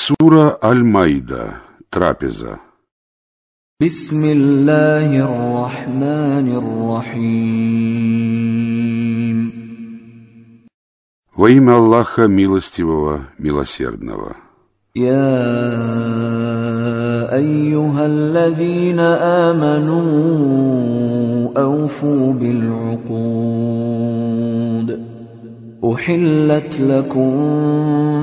Сура Аль-Майда. Трапеза. بسم الله الرحمن الرحيم Во имя Аллаха Милостивого, Милосердного. يا ايها الذين امنوا اوفوا بالعقود احلت لكم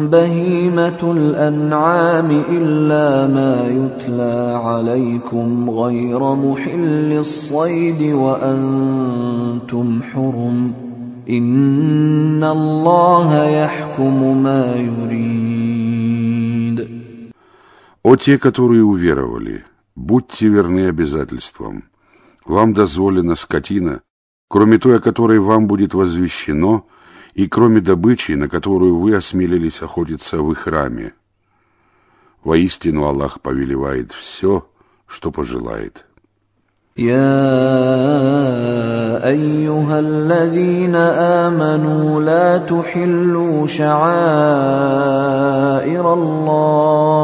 بهيمه الانعام الا ما يتلى عليكم غير محل الصيد وانتم حرم ان الله يحكم ما يريد О те, которые уверовали, будьте верны обязательствам. Вам дозволена скотина, кроме той, о которой вам будет возвещено, и кроме добычи, на которую вы осмелились охотиться в их храме. Воистину Аллах повелевает все, что пожелает. يا ايها الذين امنوا لا تحلوا شعائر الله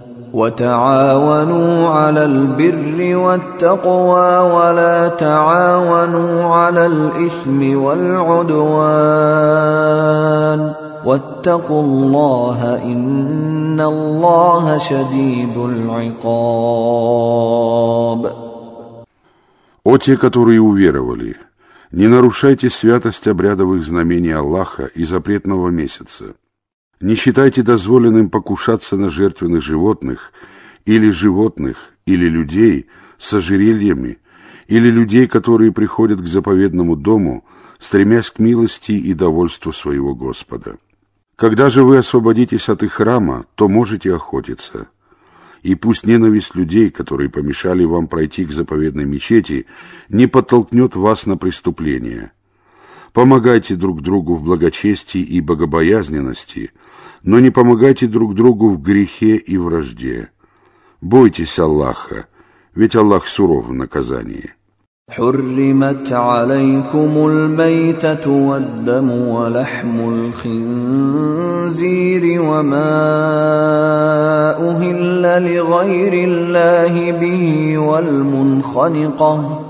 وتعاونوا على البر والتقوى ولا تعاونوا على الإثم والعدوان واتقوا الله إن الله شديد العقاب О те, которые уверовали, не нарушайте святость обрядовых знамений Аллаха и запретного месяца. не считайте дозволенным покушаться на жертвенных животных или животных, или людей с ожерельями, или людей, которые приходят к заповедному дому, стремясь к милости и довольству своего Господа. Когда же вы освободитесь от их храма, то можете охотиться. И пусть ненависть людей, которые помешали вам пройти к заповедной мечети, не подтолкнет вас на преступление. Помогайте друг другу в благочестии и богобоязненности, но не помогайте друг другу в грехе и вражде. Бойтесь Аллаха, ведь Аллах суров в наказании. حرمت عليكم الميتة والدم ولحم الخنزير وما أهل لغير الله به والمنخنقة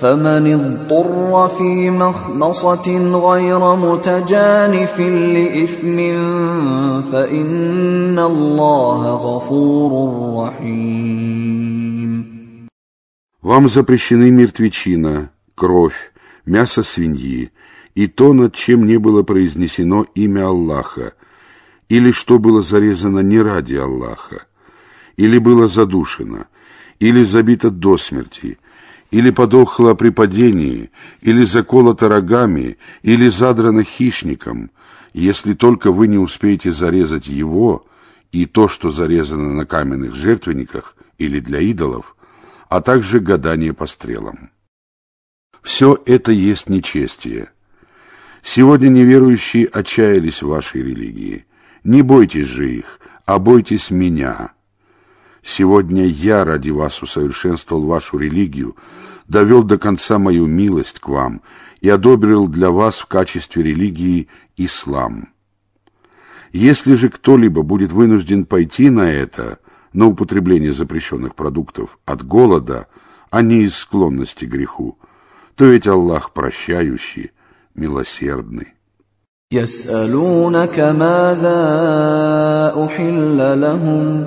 فمن اضطر في مخمصه غير متجانف لاثم فان الله غفور رحيم Вам запрещены мертвечина, кровь, мясо свиньи и то, над чем не было произнесено имя Аллаха, или что было зарезано не ради Аллаха, или было задушено, или забито до смерти, или подохло при падении, или заколото рогами, или задрано хищником, если только вы не успеете зарезать его и то, что зарезано на каменных жертвенниках или для идолов – а также гадание по стрелам. Все это есть нечестие. Сегодня неверующие отчаялись в вашей религии. Не бойтесь же их, а бойтесь меня. Сегодня я ради вас усовершенствовал вашу религию, довел до конца мою милость к вам и одобрил для вас в качестве религии ислам. Если же кто-либо будет вынужден пойти на это, на употребление запрещенных продуктов от голода, а не из склонности к греху, то ведь Аллах прощающий, милосердный. يسألونك ماذا أحل لهم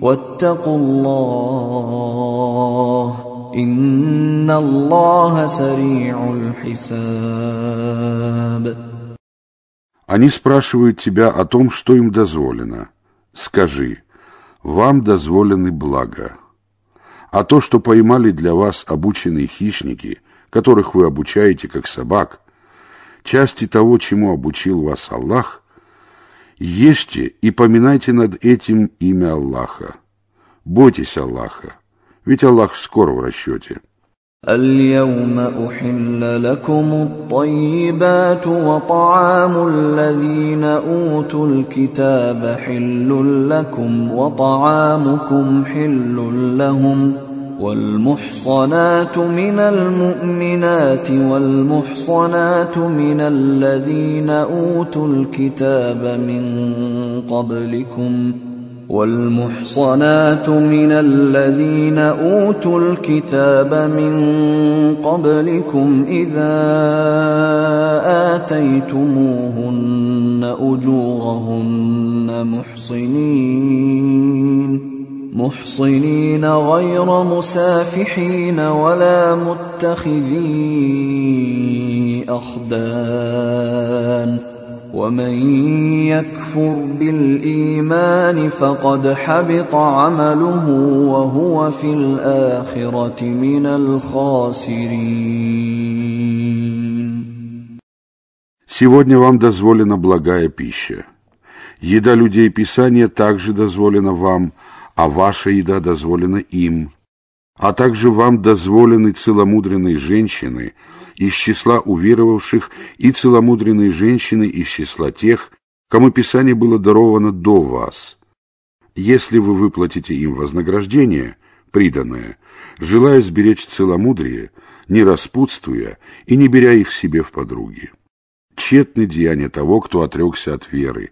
واتقوا الله ان الله سريع الحساب Они спрашивают тебя о том, что им дозволено. Скажи, вам дозволены блага а то, что поймали для вас обученные хищники, которых вы обучаете как собак, части того, чему обучил вас Аллах, ешьте и поминайте над этим имя Аллаха. Бойтесь Аллаха, ведь Аллах скоро в расчете. اليوم احل لكم الطيبات وطعام الذين اوتوا الكتاب حل لكم وطعامكم حل لهم والمحصنات من المؤمنات والمحصنات من الذين أوتوا الكتاب من قبلكم والمحصنات من الذين أوتوا الكتاب من قبلكم إذا آتيتموهن أجورهن محصنين محصنين غير مسافحين ولا متخذي اخدان ومن يكفر بالايمان فقد حبط عمله وهو في الاخره من الخاسرين Сегодня вам дозволена благая пища. Еда людей Писания также дозволена вам, а ваша еда дозволена им. А также вам дозволены целомудренные женщины – из числа уверовавших и целомудренные женщины из числа тех, кому Писание было даровано до вас. Если вы выплатите им вознаграждение, приданное, желая сберечь целомудрие, не распутствуя и не беря их себе в подруги. Тщетны деяния того, кто отрекся от веры,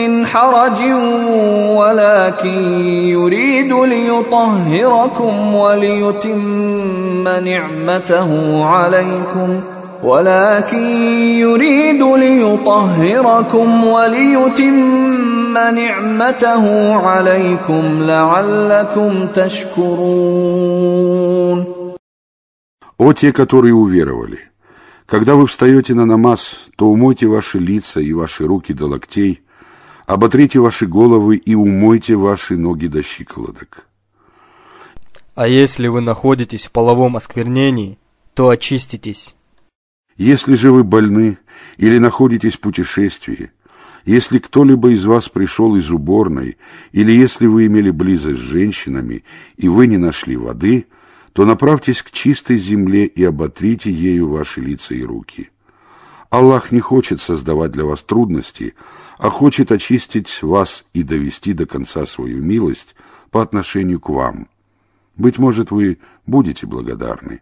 من حرج ولكن يريد ليطهركم وليتم نعمته عليكم ولكن يريد ليطهركم وليتم نعمته عليكم لعلكم تشكرون О те, которые уверовали! Когда вы встаете на намаз, то умойте ваши лица и ваши руки до локтей, оботрите ваши головы и умойте ваши ноги до щиколоток. А если вы находитесь в половом осквернении, то очиститесь. Если же вы больны или находитесь в путешествии, если кто-либо из вас пришел из уборной, или если вы имели близость с женщинами, и вы не нашли воды, то направьтесь к чистой земле и оботрите ею ваши лица и руки. Аллах не хочет создавать для вас трудности, а хочет очистить вас и довести до конца свою милость по отношению к вам. Быть может, вы будете благодарны.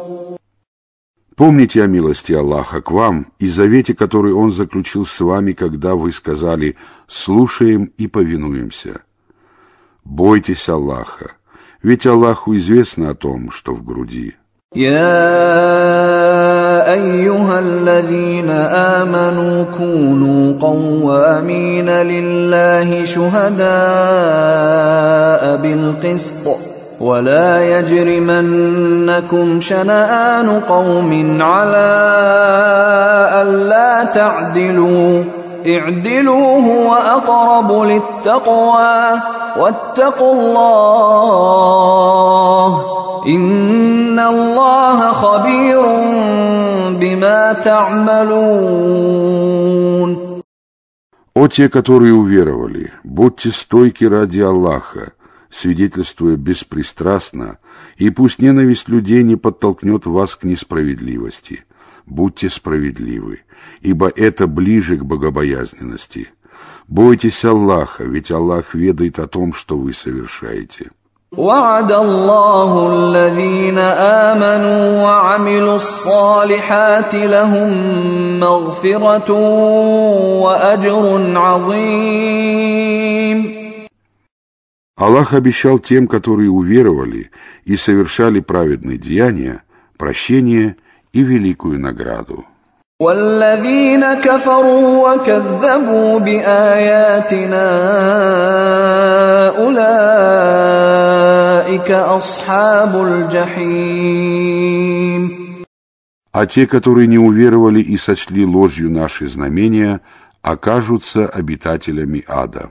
Помните о милости Аллаха к вам и завете, который Он заключил с вами, когда вы сказали «слушаем и повинуемся». Бойтесь Аллаха, ведь Аллаху известно о том, что в груди. يا ايها الذين امنوا كونوا قوامين لله شهداء بالقسط ولا يجرمنكم شنآن قوم على ألا تعدلوا اعدلوا هو أقرب للتقوى واتقوا الله إن الله خبير بما تعملون О те, которые уверовали, будьте стойки ради Аллаха, свидетельствуя беспристрастно, и пусть ненависть людей не подтолкнет вас к несправедливости. Будьте справедливы, ибо это ближе к богобоязненности. Бойтесь Аллаха, ведь Аллах ведает о том, что вы совершаете. وعد الله الذين آمنوا وعملوا الصالحات لهم مغفرة وأجر عظيم Аллах обещал тем, которые уверовали и совершали праведные деяния, прощение и великую награду. والذين كفروا وكذبوا بآياتنا أولئك أصحاب الجحيم А те, которые не уверовали и сочли ложью наши знамения, окажутся обитателями ада.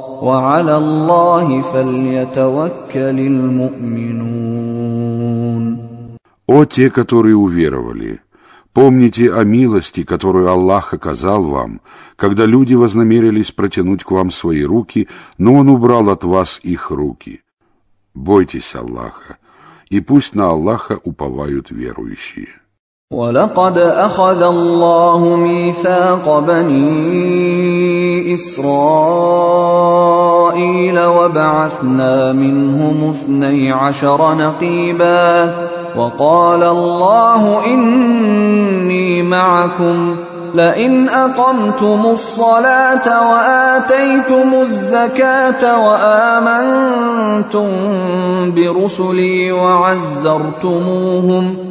وعلى الله فليتوكل المؤمنون О те, которые уверовали! Помните о милости, которую Аллах оказал вам, когда люди вознамерились протянуть к вам свои руки, но Он убрал от вас их руки. Бойтесь Аллаха, и пусть на Аллаха уповают верующие. ولقد أخذ الله ميثاق بني إسرائيل وبعثنا منهم اثني عشر نقيبا وقال الله إني معكم لئن أقمتم الصلاة وآتيتم الزكاة وآمنتم برسلي وعزرتموهم ۖ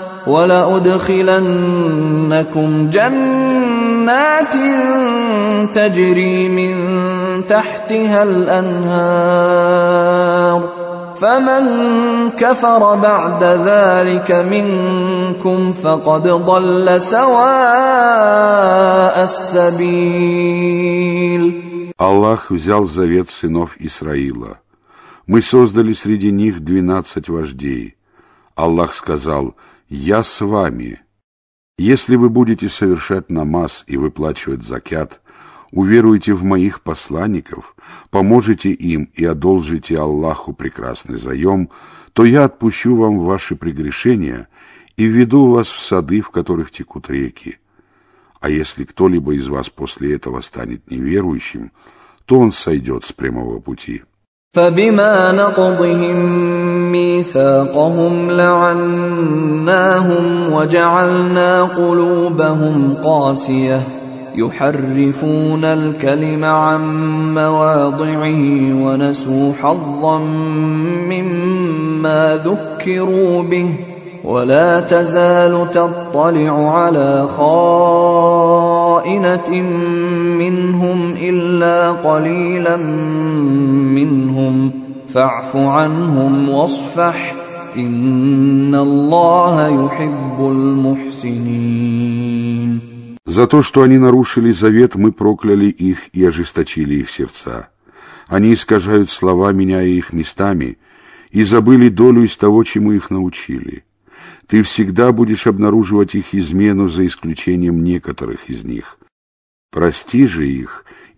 ولأدخلنكم جنات تجري من تحتها الأنهار فمن كفر بعد ذلك منكم فقد ضل سواء السبيل Аллах взял завет сынов Исраила. Мы создали среди них двенадцать вождей. Аллах сказал, «Я с вами». Если вы будете совершать намаз и выплачивать закят, уверуете в моих посланников, поможете им и одолжите Аллаху прекрасный заем, то я отпущу вам ваши прегрешения и введу вас в сады, в которых текут реки. А если кто-либо из вас после этого станет неверующим, то он сойдет с прямого пути. فبما نقضهم ميثاقهم لعناهم وجعلنا قلوبهم قاسية. يحرفون الكلم عن مواضعه ونسوا حظا مما ذكروا به. ولا تزال تطلع على خائنة منهم إلا قليلا منهم. فاعف عنهم واصفح ان الله يحب المحسنين За то, что они нарушили завет, мы прокляли их и ожесточили их сердца. Они искажают слова, меняя их местами, и забыли долю из того, чему их научили. Ты всегда будешь обнаруживать их измену за исключением некоторых из них. Прости же их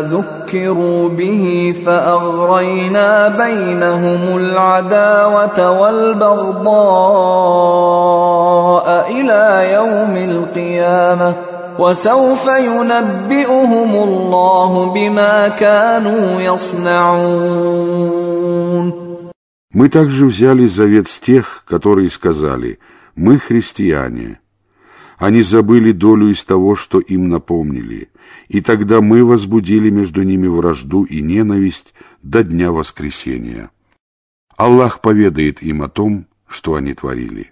ذكروا به فاغرينا بينهم العداوه والبغضاء الى يوم القيامه وسوف ينبئهم الله بما كانوا يصنعون Мы также взяли завет с тех, которые сказали «Мы христиане». Они забыли долю из того, что им напомнили, и тогда мы возбудили между ними вражду и ненависть до дня воскресения. Аллах поведает им о том, что они творили.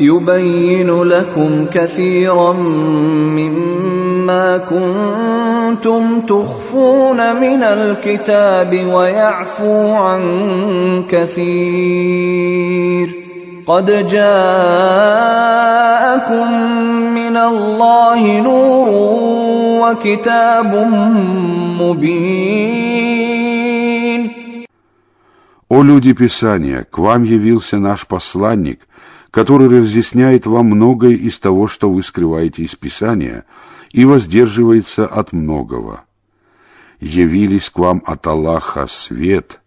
يبين لكم كثيرا مما كنتم تخفون من الكتاب ويعفو عن كثير قد جاءكم من الله نور وكتاب مبين О люди Писания, к вам явился наш посланник, который разъясняет вам многое из того, что вы скрываете из Писания, и воздерживается от многого. Явились к вам от Аллаха свет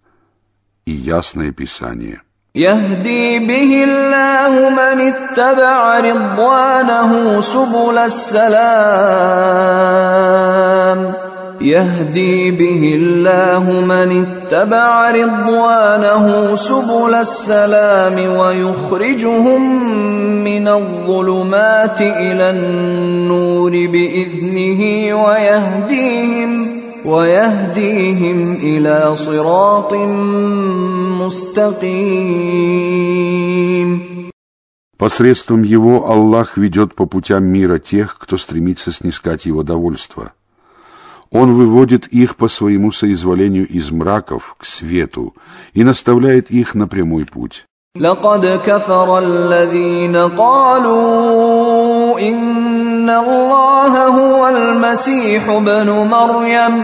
и ясное Писание. يهدي به الله من اتبع رضوانه سبل السلام يهدي به الله من اتبع رضوانه سبل السلام ويخرجهم من الظلمات الى النور باذنه ويهديهم ويهديهم الى صراط مستقيم Посредством его Аллах ведет по путям мира тех, кто стремится снискать его довольство. Он выводит их по своему соизволению из мраков к свету и наставляет их на прямой путь. لقد كفر الذين قالوا إن الله هو المسيح ابن مريم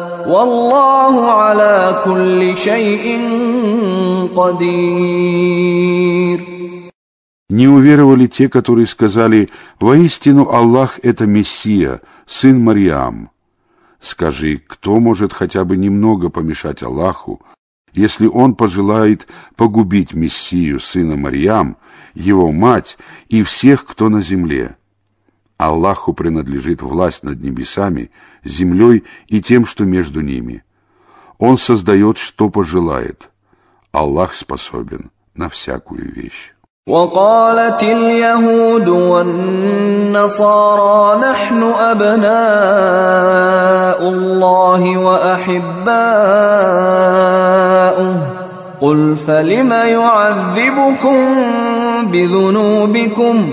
والله على كل شيء قدير Не уверовали те, которые сказали, «Воистину Аллах — это Мессия, сын Мариам». Скажи, кто может хотя бы немного помешать Аллаху, если он пожелает погубить Мессию, сына Мариам, его мать и всех, кто на земле? Аллаху принадлежит власть над небесами, землей и тем, что между ними. Он создает, что пожелает. Аллах способен на всякую вещь. وقالت اليهود والنصارى نحن ابناء الله واحباؤه قل فلم يعذبكم بذنوبكم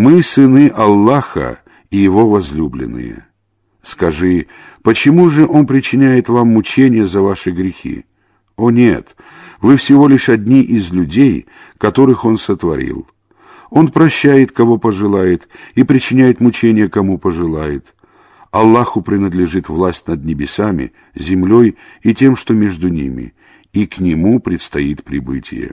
Мы сыны Аллаха и Его возлюбленные. Скажи, почему же Он причиняет вам мучения за ваши грехи? О нет, вы всего лишь одни из людей, которых Он сотворил. Он прощает, кого пожелает, и причиняет мучения, кому пожелает. Аллаху принадлежит власть над небесами, землей и тем, что между ними, и к Нему предстоит прибытие.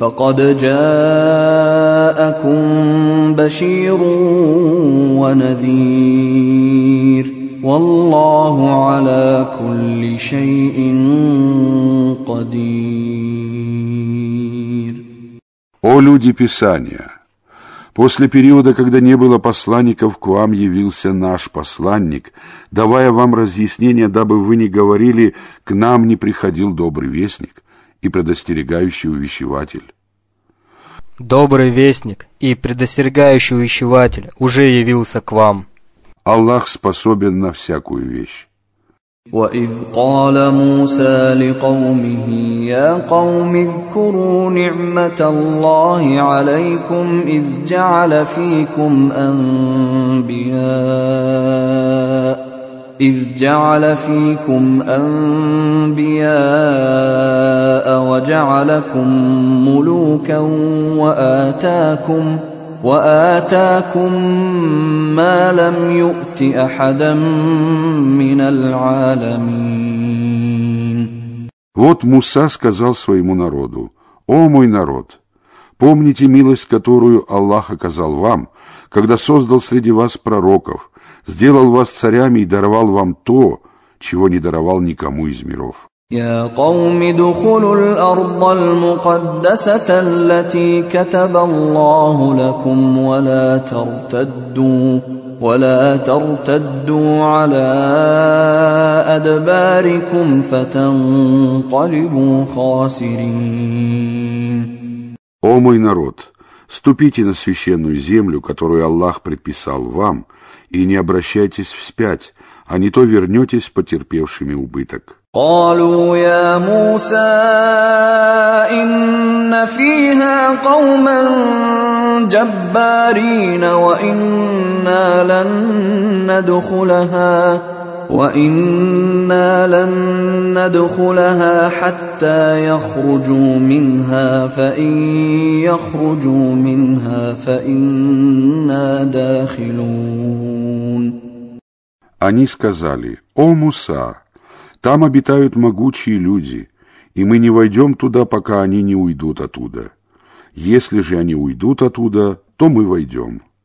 فقد جاءكم بشير ونذير والله على كل شيء قدير О люди Писания! После периода, когда не было посланников, к вам явился наш посланник, давая вам разъяснение, дабы вы не говорили, к нам не приходил добрый вестник и предостерегающий увещеватель. Добрый вестник и предостерегающий увещеватель уже явился к вам. Аллах способен на всякую вещь. وإذ قال موسى لقومه يا قوم اذكروا نعمة الله عليكم إذ جعل فيكم أنبياء إذ جعل فيكم أنبياء وجعلكم ملوكا وآتاكم وآتاكم ما لم يؤت أحدا من العالمين Вот Муса сказал своему народу, «О мой народ, помните милость, которую Аллах оказал вам, когда создал среди вас пророков, сделал вас царями и даровал вам то, чего не даровал никому из миров. يا قوم ادخلوا الارض المقدسه التي كتب الله لكم ولا ترتدوا ولا ترتدوا على ادباركم فتنقلبوا خاسرين О мой народ, ступите на священную землю, которую Аллах предписал вам, и не обращайтесь вспять, а не то вернетесь потерпевшими убыток. قالوا يا موسى إن فيها قوما جبارين وإنا لن ندخلها وانا لن ندخلها حتى يخرجوا منها فان يخرجوا منها فانا داخلون Они сказали, «О, Муса, там обитают могучие люди, и мы не войдем туда, пока они не уйдут оттуда. Если же они уйдут оттуда, то мы войдем».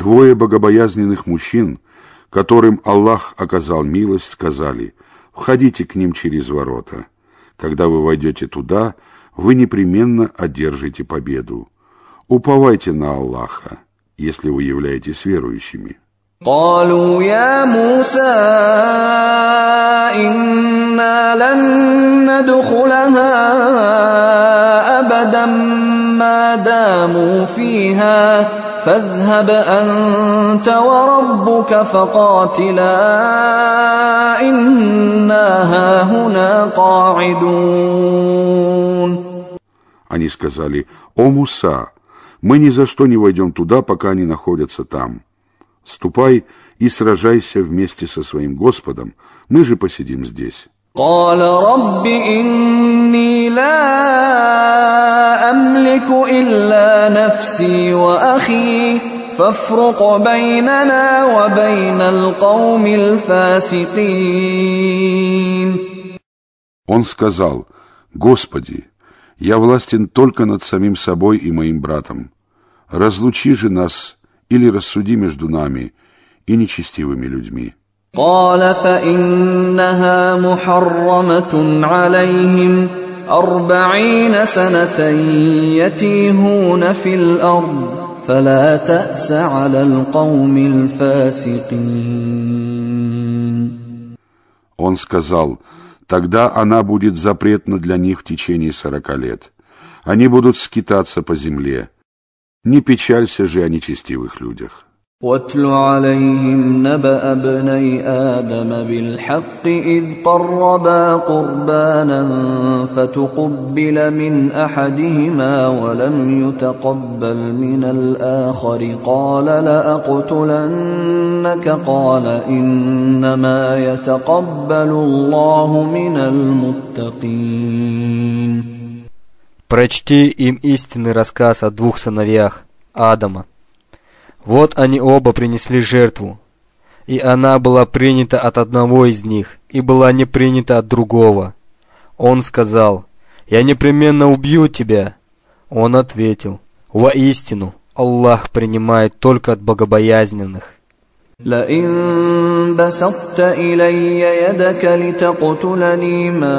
Двое богобоязненных мужчин, которым Аллах оказал милость, сказали, «Входите к ним через ворота. Когда вы войдете туда, вы непременно одержите победу. Уповайте на Аллаха, если вы являетесь верующими». قالوا يا موسى انا لن ندخلها ابدا ما داموا فيها فاذهب انت وربك فقاتلا انا هاهنا قاعدون Они сказали, «О, Муса, мы ни за что не войдем туда, пока они находятся там. Ступай и сражайся вместе со своим Господом, мы же посидим здесь». قال رب اني لا املك الا نفسي واخي فافرق بيننا وبين القوم الفاسقين Он сказал, «Господи, я властен только над самим собой и моим братом. Разлучи же нас или рассуди между нами и нечестивыми людьми». قال فانها محرمه عليهم اربعين سنه يتيهون في الارض فلا تاس على القوم الفاسقين Он сказал, «Тогда она будет запретна для них в течение сорока лет. Они будут скитаться по земле. Не печалься же о нечестивых людях». واتل عليهم نبا ابني ادم بالحق اذ قربا قربانا فتقبل من احدهما ولم يتقبل من الاخر قال لاقتلنك قال انما يتقبل الله من المتقين Прочти им истинный рассказ о двух сыновьях Адама. Вот они оба принесли жертву, и она была принята от одного из них, и была не принята от другого. Он сказал, «Я непременно убью тебя». Он ответил, «Воистину, Аллах принимает только от богобоязненных». لئن بسطت الي يدك لتقتلني ما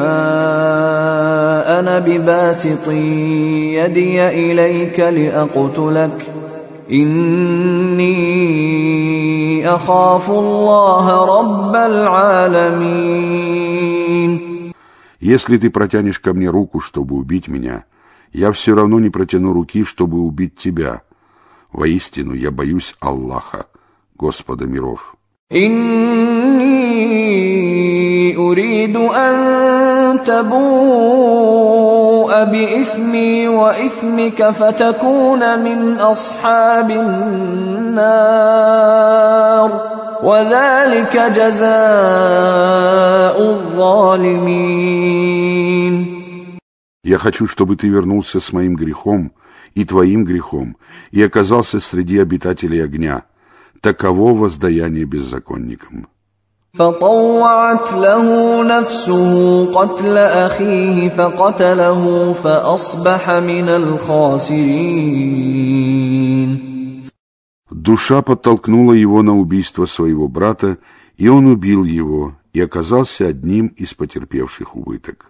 انا بباسط يدي اليك لاقتلك اني اخاف الله رب العالمين Если ты протянешь ко мне руку, чтобы убить меня, я все равно не протяну руки, чтобы убить тебя. Воистину, я боюсь Аллаха, Господа миров. إني أريد أن تبوء بإثمي وإثمك فتكون من أصحاب النار وذلك جزاء الظالمين Я хочу, чтобы ты вернулся с моим грехом и твоим грехом и оказался среди обитателей огня. Таково воздаяние беззаконникам. فطوعت له نفسه قتل أخيه فقتله فأصبح من الخاسرين Душа подтолкнула его на убийство своего брата, и он убил его, и оказался одним из потерпевших убыток.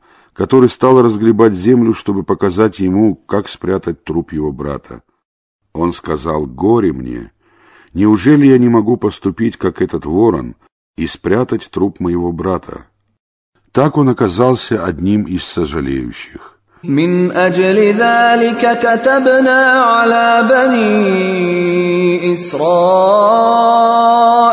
который стал разгребать землю, чтобы показать ему, как спрятать труп его брата. Он сказал, «Горе мне! Неужели я не могу поступить, как этот ворон, и спрятать труп моего брата?» Так он оказался одним из сожалеющих. من أجل ذلك كتبنا على بني إسرائيل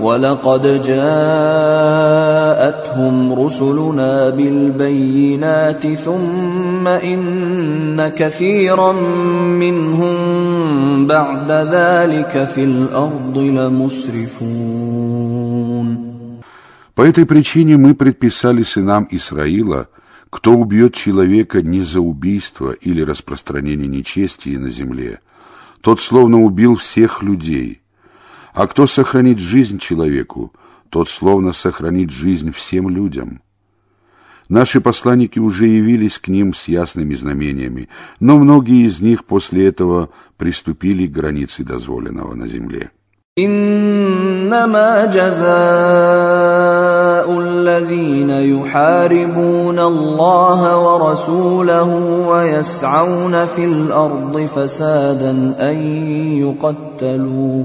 ولقد جاءتهم رسلنا بالبينات ثم إن كثيرا منهم بعد ذلك في الأرض لمسرفون По этой причине мы предписали сынам Исраила, кто убьет человека не за убийство или распространение нечестия на земле, тот словно убил всех людей – а кто сохранит жизнь человеку, тот словно сохранит жизнь всем людям. Наши посланники уже явились к ним с ясными знамениями, но многие из них после этого приступили к границе дозволенного на земле. إنما جزاء الذين يحاربون الله ورسوله ويسعون في الأرض فسادا أن يقتلوا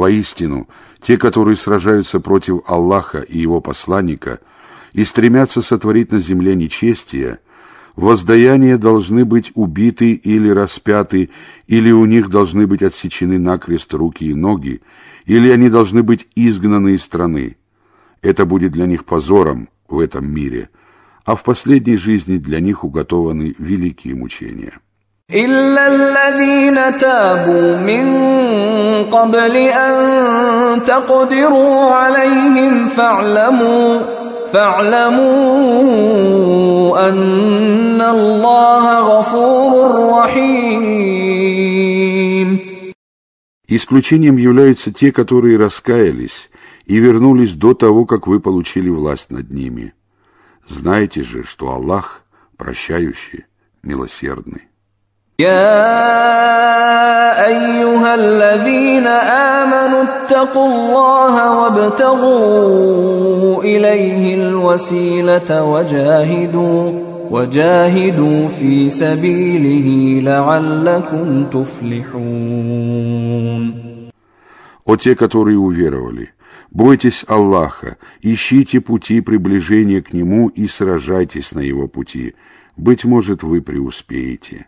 Воистину, те, которые сражаются против Аллаха и его посланника и стремятся сотворить на земле нечестие, воздаяние должны быть убиты или распяты, или у них должны быть отсечены накрест руки и ноги, или они должны быть изгнаны из страны. Это будет для них позором в этом мире, а в последней жизни для них уготованы великие мучения. إلا الذين تابوا من قبل أن تقدروا عليهم فاعلموا فاعلموا أن الله غفور رحيم Исключением являются те, которые раскаялись и вернулись до того, как вы получили власть над ними. Знайте же, что Аллах прощающий, милосердный. يا ايها الذين امنوا اتقوا الله وابتغوا اليه الوسيله وجاهدوا وجاهدوا في سبيله لعلكم تفلحون О те, которые уверовали, бойтесь Аллаха, ищите пути приближения к Нему и сражайтесь на Его пути. Быть может, вы преуспеете.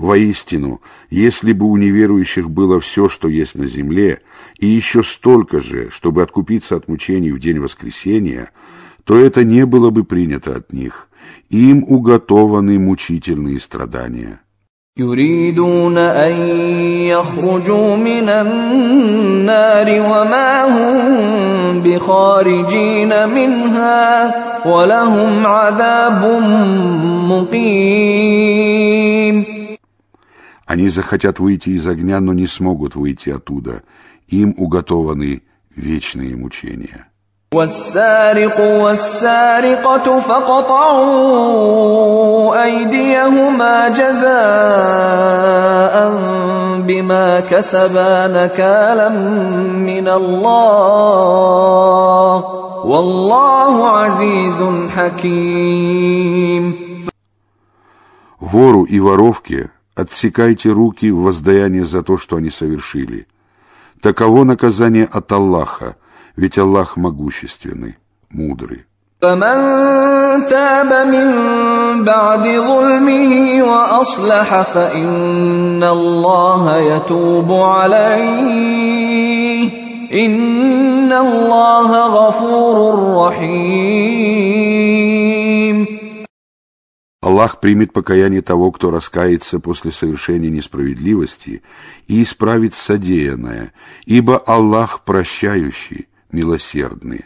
Воистину, если бы у неверующих было все, что есть на земле, и еще столько же, чтобы откупиться от мучений в день воскресения, то это не было бы принято от них. Им уготованы мучительные страдания. يريدون أن يخرجوا من النار وما هم بخارجين منها ولهم عذاب مقيم Они захотят выйти из огня, но не смогут выйти оттуда. Им уготованы вечные мучения. والسارق والسارقة فاقطعوا أيديهما جزاء بما كسبا نكالا من الله والله عزيز حكيم Вору и воровке отсекайте руки в воздаяние за то, что они совершили. Таково наказание от Аллаха, ведь Аллах могущественный, мудрый. فمن تاب من بعد ظلمه وأصلح فإن الله يتوب عليه إن الله غفور رحيم Аллах примет покаяние того, кто раскается после совершения несправедливости и исправит содеянное, ибо Аллах прощающий, милосердный.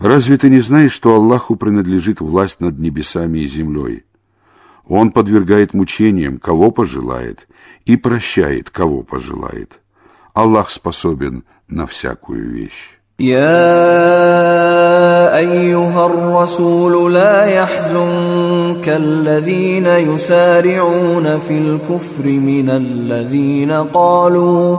Разве ты не знаешь, что Аллаху принадлежит власть над небесами и землей? Он подвергает мучениям, кого пожелает, и прощает, кого пожелает. Аллах способен на всякую вещь. يا ايها الرسول لا يحزنك الذين يسارعون في الكفر من الذين قالوا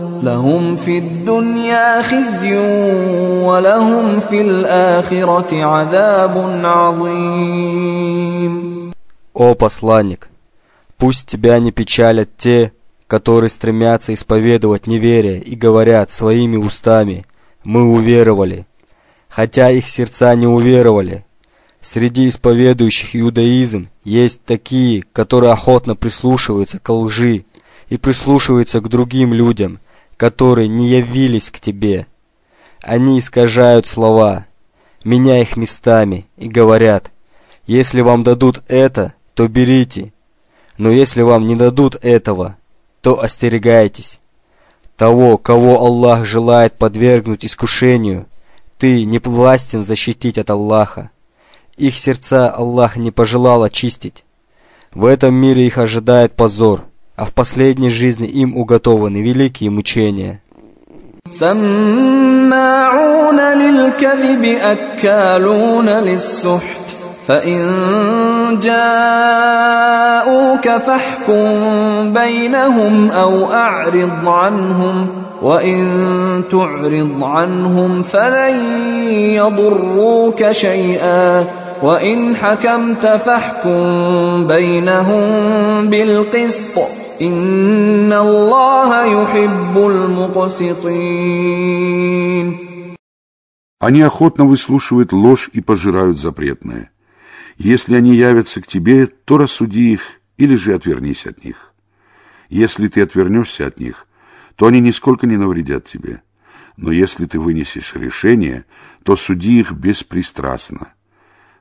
لهم في الدنيا خزي ولهم في الاخره عذاب عظيم О посланник, Пусть тебя не печалят те, которые стремятся исповедовать неверие и говорят своими устами «Мы уверовали», хотя их сердца не уверовали. Среди исповедующих иудаизм есть такие, которые охотно прислушиваются к лжи и прислушиваются к другим людям, которые не явились к тебе. Они искажают слова, меняя их местами, и говорят, «Если вам дадут это, то берите, но если вам не дадут этого, то остерегайтесь. Того, кого Аллах желает подвергнуть искушению, ты не властен защитить от Аллаха. Их сердца Аллах не пожелал очистить. В этом мире их ожидает позор, а в последней жизни им уготованы великие мучения. سماعون للكذب أكالون للسحت فإن جاءوك فاحكم بينهم أو أعرض عنهم وإن تعرض عنهم فلن يضروك شيئا وإن حكمت فاحكم بينهم بالقسط Они охотно выслушивают ложь и пожирают запретное. Если они явятся к тебе, то рассуди их или же отвернись от них. Если ты отвернешься от них, то они нисколько не навредят тебе. Но если ты вынесешь решение, то суди их беспристрастно.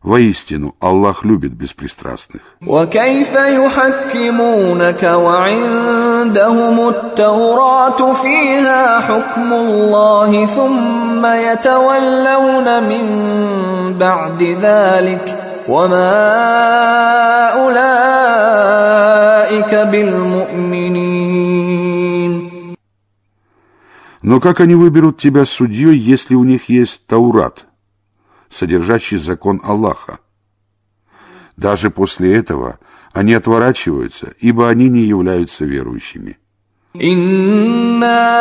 Воистину, Аллах любит беспристрастных. وكيف يحكمونك وعندهم التوراة فيها حكم الله ثم يتولون من بعد ذلك وما بالمؤمنين Но как они выберут тебя судьей, если у них есть Таурат, содержащий закон Аллаха. Даже после этого они отворачиваются, ибо они не являются верующими. «Инна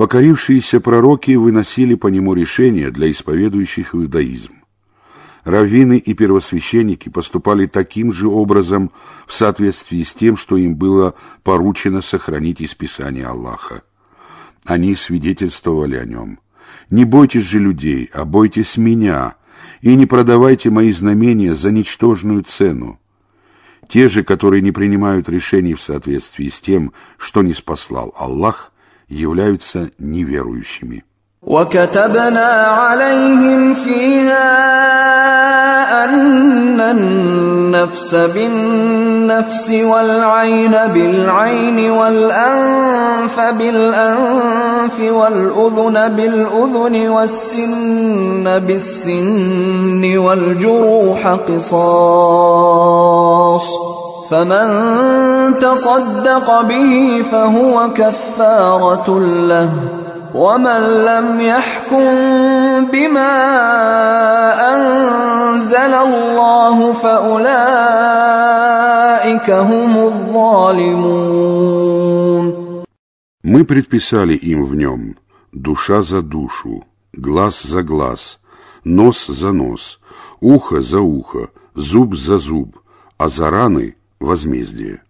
Покорившиеся пророки выносили по нему решения для исповедующих иудаизм. Раввины и первосвященники поступали таким же образом в соответствии с тем, что им было поручено сохранить из Писания Аллаха. Они свидетельствовали о нем. «Не бойтесь же людей, а бойтесь меня, и не продавайте мои знамения за ничтожную цену. Те же, которые не принимают решений в соответствии с тем, что не спаслал Аллах, являются неверующими. وكتبنا عليهم فيها أن النفس بالنفس والعين بالعين والأنف بالأنف والأذن بالأذن والسن بالسن والجروح قصاص فمن تصدق به فهو كفارة له ومن لم يحكم بما أنزل الله فأولئك هم الظالمون Мы предписали им в нем душа за душу, глаз за глаз, нос за нос, ухо за ухо, зуб за зуб, а за раны – возмездие.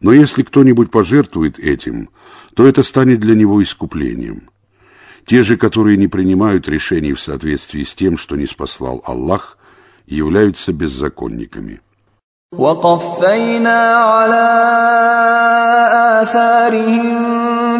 Но если кто-нибудь пожертвует этим, то это станет для него искуплением. Те же, которые не принимают решений в соответствии с тем, что не спаслал Аллах, являются беззаконниками. وقفينا على آثارهم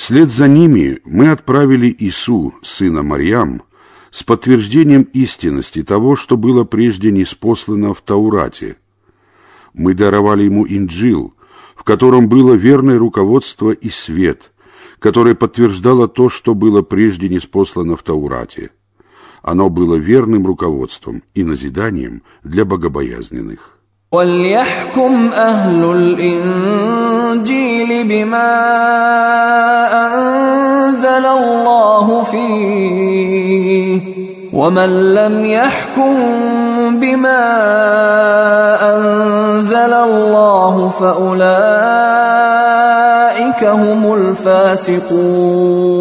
Вслед за ними мы отправили Ису, сына Марьям, с подтверждением истинности того, что было прежде неспослано в Таурате. Мы даровали ему Инджил, в котором было верное руководство и свет, которое подтверждало то, что было прежде неспослано в Таурате. Оно было верным руководством и назиданием для богобоязненных. وليحكم أهل الإنجيل بما أنزل الله فيه ومن لم يحكم بما أنزل الله فأولئك هم الفاسقون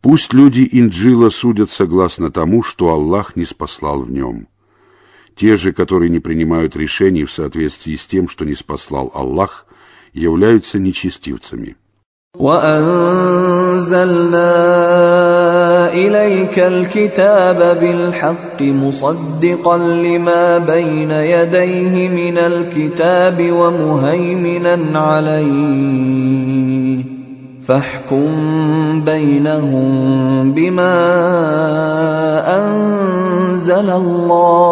Пусть люди Инджила судят согласно тому, что Аллах не спаслал в нем. Те же, которые не принимают решений в соответствии с тем, что не спаслал Аллах, являются нечестивцами. وأنزلنا إليك الكتاب بالحق مصدقا لما بين يديه من الكتاب ومهيمنا عليه فاحكم بينهم بما أنزل الله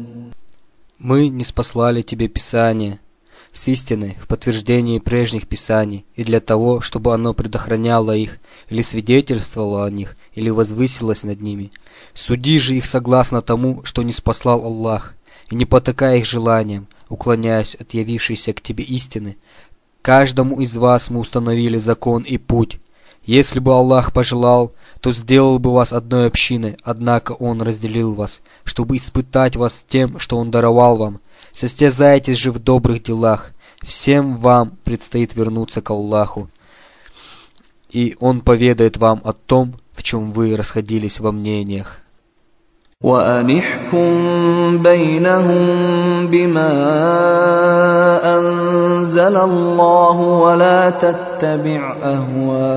Мы не спаслали тебе Писание с истиной в подтверждении прежних Писаний и для того, чтобы оно предохраняло их, или свидетельствовало о них, или возвысилось над ними. Суди же их согласно тому, что не спаслал Аллах, и не потакай их желаниям, уклоняясь от явившейся к тебе истины. Каждому из вас мы установили закон и путь. Если бы Аллах пожелал, то сделал бы вас одной общиной, однако Он разделил вас, чтобы испытать вас тем, что Он даровал вам. Состязайтесь же в добрых делах. Всем вам предстоит вернуться к Аллаху, и Он поведает вам о том, в чем вы расходились во мнениях. وأنحكم بينهم بما أنزل الله ولا تتبع أهواءهم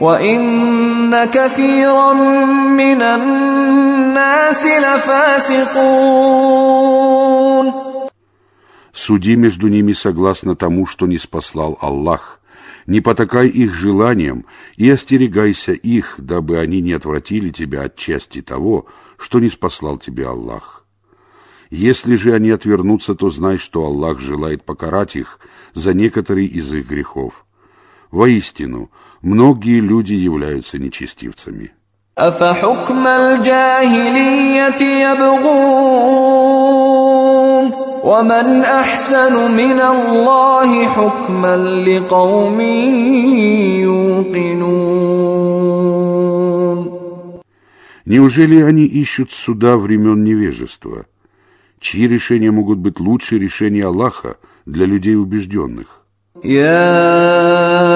وان كثيرا من الناس لفاسقون Суди между ними согласно тому, что не спаслал Аллах. Не потакай их желаниям и остерегайся их, дабы они не отвратили тебя от части того, что не спаслал тебе Аллах. Если же они отвернутся, то знай, что Аллах желает покарать их за некоторые из их грехов. Воистину, многие люди являются нечестивцами. أفحكم الجاهلية يبغون ومن أحسن من الله حكما لقوم يوقنون Неужели они ищут суда времен невежества? Чьи решения могут быть лучше решения Аллаха для людей убежденных? يا ايها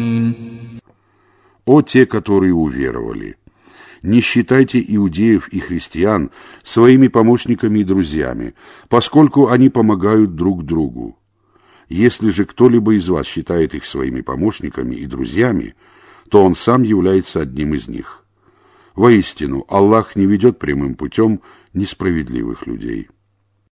О те, которые уверовали! Не считайте иудеев и христиан своими помощниками и друзьями, поскольку они помогают друг другу. Если же кто-либо из вас считает их своими помощниками и друзьями, то он сам является одним из них. Воистину, Аллах не ведет прямым путем несправедливых людей.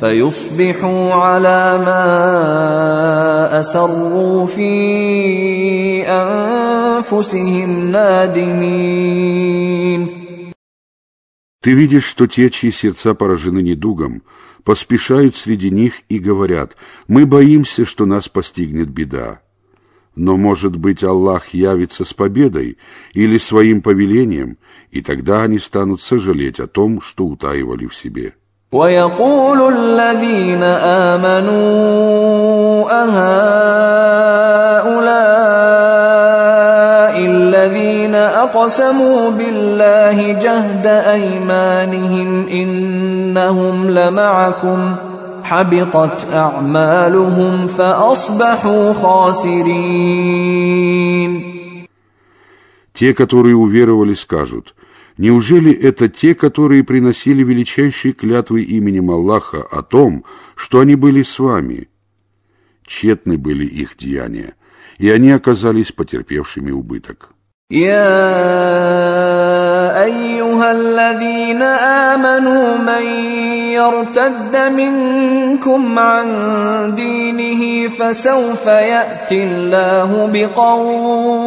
فيصبحوا على ما اسروا في انفسهم نادمين Ты видишь, что те, чьи сердца поражены недугом, поспешают среди них и говорят, «Мы боимся, что нас постигнет беда». Но, может быть, Аллах явится с победой или своим повелением, и тогда они станут сожалеть о том, что утаивали в себе. ويقول الذين آمنوا أهؤلاء الذين أقسموا بالله جهد أيمانهم إنهم لمعكم حبطت أعمالهم فأصبحوا خاسرين Те, которые уверовали, скажут, Неужели это те, которые приносили величайшие клятвы именем Аллаха о том, что они были с вами? Тщетны были их деяния, и они оказались потерпевшими убыток. يا ايها الذين امنوا من يرتد منكم عن دينه فسوف ياتي الله بقوم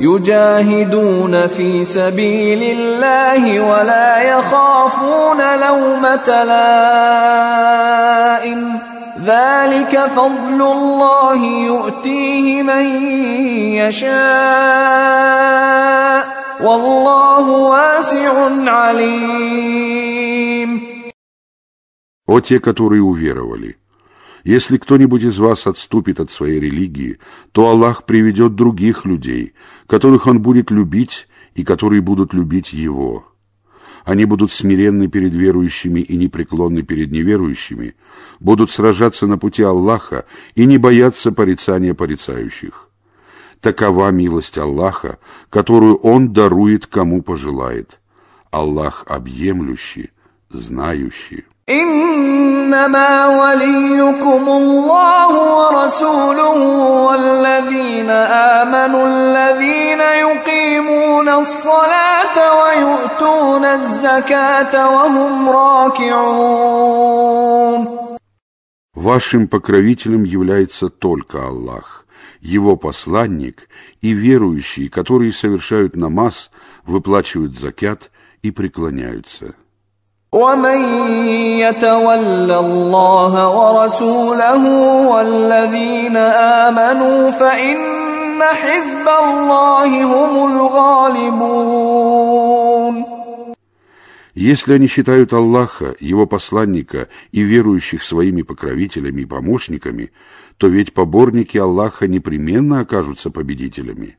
يجاهدون في سبيل الله ولا يخافون لومة لائم ذلك فضل الله يؤتيه من يشاء والله واسع عليم О те, которые уверовали! Если кто-нибудь из вас отступит от своей религии, то Аллах приведет других людей, которых Он будет любить и которые будут любить Его. Они будут смиренны перед верующими и непреклонны перед неверующими, будут сражаться на пути Аллаха и не бояться порицания порицающих. Такова милость Аллаха, которую Он дарует кому пожелает. Аллах объемлющий, знающий. انما وليكم الله ورسوله والذين امنوا الذين يقيمون الصلاه ويؤتون الزكاه وهم راكعون Вашим покровителем является только Аллах, Его посланник и верующие, которые совершают намаз, выплачивают закят и преклоняются. ومن يتول الله ورسوله والذين امنوا فان حزب الله هم الغالبون Если они считают Аллаха, Его посланника и верующих своими покровителями и помощниками, то ведь поборники Аллаха непременно окажутся победителями.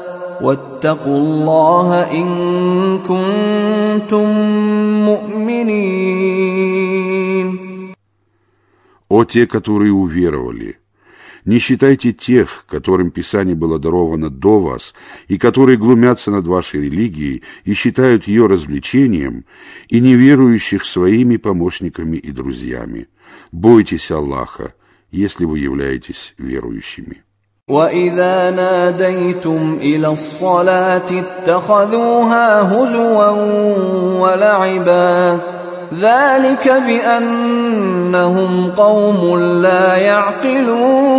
واتقوا الله إن كنتم مؤمنين О те, которые уверовали! Не считайте тех, которым Писание было даровано до вас, и которые глумятся над вашей религией и считают ее развлечением, и неверующих своими помощниками и друзьями. Бойтесь Аллаха, если вы являетесь верующими. واذا ناديتم الى الصلاه اتخذوها هزوا ولعبا ذلك بانهم قوم لا يعقلون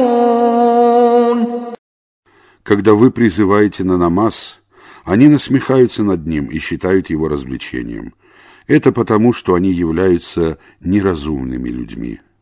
Когда вы призываете на намаз, они насмехаются над ним и считают его развлечением. Это потому, что они являются неразумными людьми.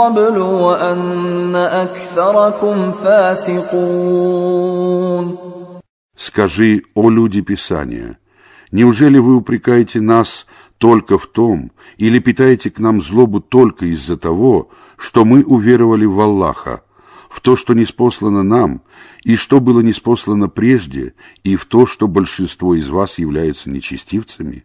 قبل وان اكثركم فاسقون Скажи, о люди Писания, неужели вы упрекаете нас только в том, или питаете к нам злобу только из-за того, что мы уверовали в Аллаха, в то, что неспослано нам, и что было неспослано прежде, и в то, что большинство из вас являются нечестивцами?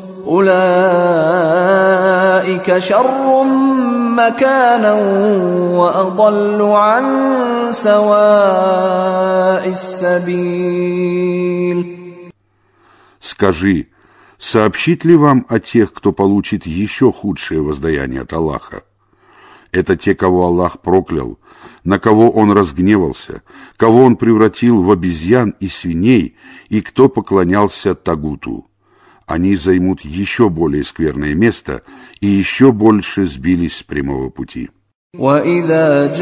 أولئك شر مكانا وأضل عن سواء السبيل Скажи, сообщит ли вам о тех, кто получит еще худшее воздаяние от Аллаха? Это те, кого Аллах проклял, на кого Он разгневался, кого Он превратил в обезьян и свиней, и кто поклонялся Тагуту. Они займут еще более скверное место и еще больше сбились с прямого пути. وإذا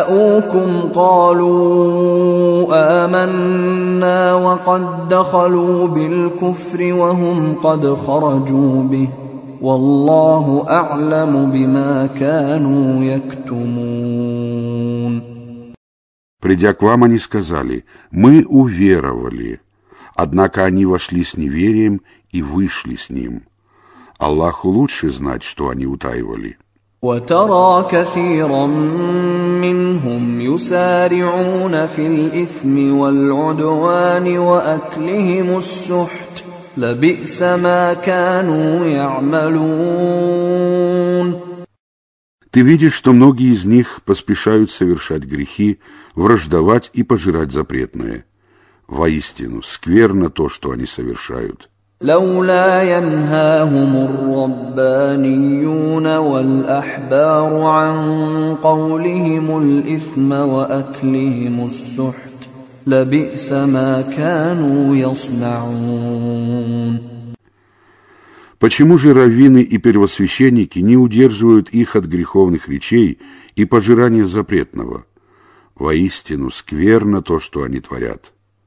جاءوكم قالوا آمنا وقد دخلوا بالكفر وهم قد خرجوا به والله أعلم بما كانوا يكتمون Придя к вам, они сказали, мы уверовали. Однако они вошли с неверием и вышли с ним. Аллаху лучше знать, что они утаивали. وترى كثيرا منهم يسارعون في الإثم والعدوان وأكلهم السحت لبئس ما كانوا يعملون Ты видишь, что многие из них поспешают совершать грехи, враждовать и пожирать запретное. Воистину, скверно то, что они совершают. لولا ينهاهم الربانيون والأحبار عن قولهم الإثم وأكلهم السحت لبئس ما كانوا يصنعون Почему же раввины и первосвященники не удерживают их от греховных речей и пожирания запретного? Воистину, скверно то, что они творят.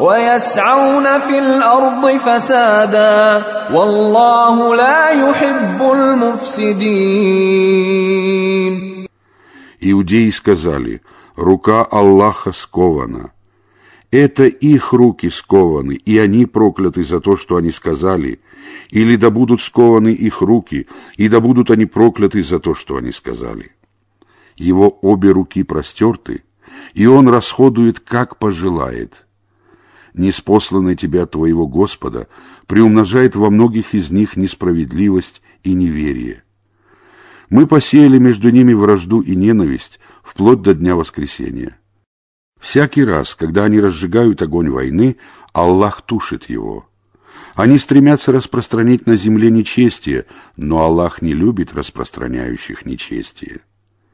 ويسعون في الارض فسادا والله لا يحب المفسدين Иудеи сказали, рука Аллаха скована. Это их руки скованы, и они прокляты за то, что они сказали, или да будут скованы их руки, и да будут они прокляты за то, что они сказали. Его обе руки простерты, и он расходует, как пожелает. Неспосланный тебя твоего Господа приумножает во многих из них несправедливость и неверие. Мы посеяли между ними вражду и ненависть вплоть до дня воскресения. Всякий раз, когда они разжигают огонь войны, Аллах тушит его. Они стремятся распространить на земле нечестие, но Аллах не любит распространяющих нечестие.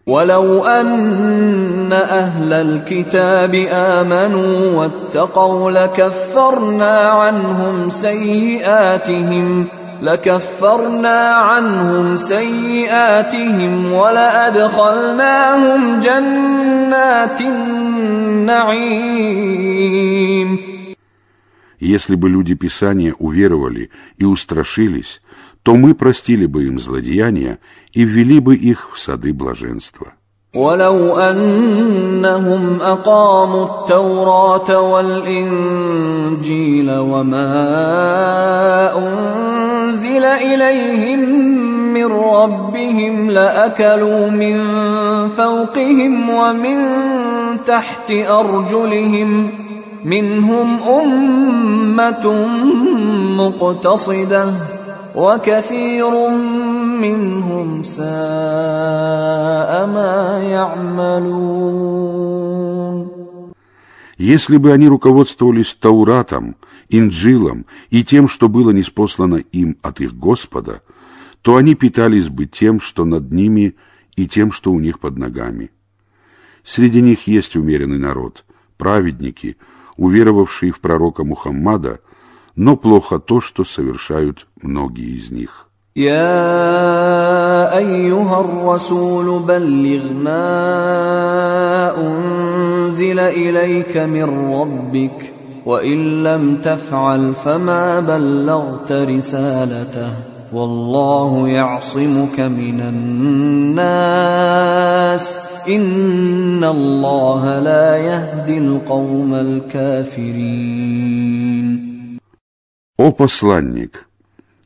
ولو أن أهل الكتاب آمنوا واتقوا لكفرنا عنهم سيئاتهم لكفرنا عنهم سيئاتهم ولأدخلناهم جنات النعيم Если бы люди Писания уверовали и устрашились, то мы простили бы им злодеяния и ввели бы их в сады блаженства. ولو انهم اقاموا التوراه والانجيل وما انزل اليهم من ربهم لاكلوا من فوقهم ومن تحت ارجلهم منهم امه مقتصده وكثير منهم ساء ما يعملون Если бы они руководствовались Тауратом, Инджилом и тем, что было неспослано им от их Господа, то они питались бы тем, что над ними, и тем, что у них под ногами. Среди них есть умеренный народ, праведники, уверовавшие в пророка Мухаммада, но плохо то, что совершают многие из них. يا ايها الرسول بلغ ما انزل اليك من ربك وان لم تفعل فما بلغت رسالته والله يعصمك من الناس ان الله لا يهدي القوم الكافرين О посланник,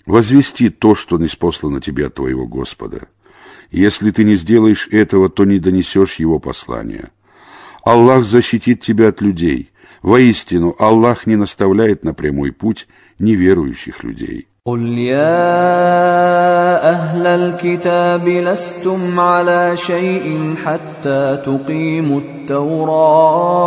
возвести то, что неспослано тебе от твоего Господа. Если ты не сделаешь этого, то не донесешь его послания. Аллах защитит тебя от людей. Воистину, Аллах не наставляет на прямой путь неверующих людей. قل يا اهل الكتاب لستم على شيء حتى تقيموا التوراه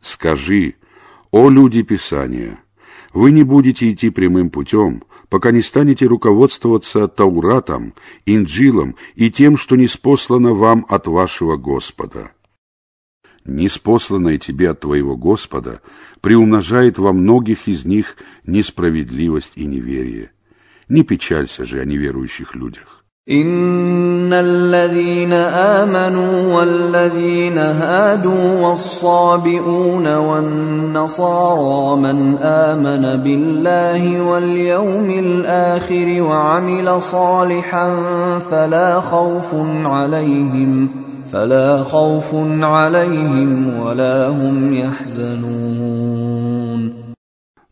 Скажи, о люди Писания, вы не будете идти прямым путем, пока не станете руководствоваться Тауратом, Инджилом и тем, что не спослано вам от вашего Господа. Неспосланное тебе от твоего Господа приумножает во многих из них несправедливость и неверие. Не печалься же о неверующих людях. ان الذين امنوا والذين هادوا والصابئون والنصارى من امن بالله واليوم الاخر وعمل صالحا فلا خوف عليهم فلا خوف عليهم ولا هم يحزنون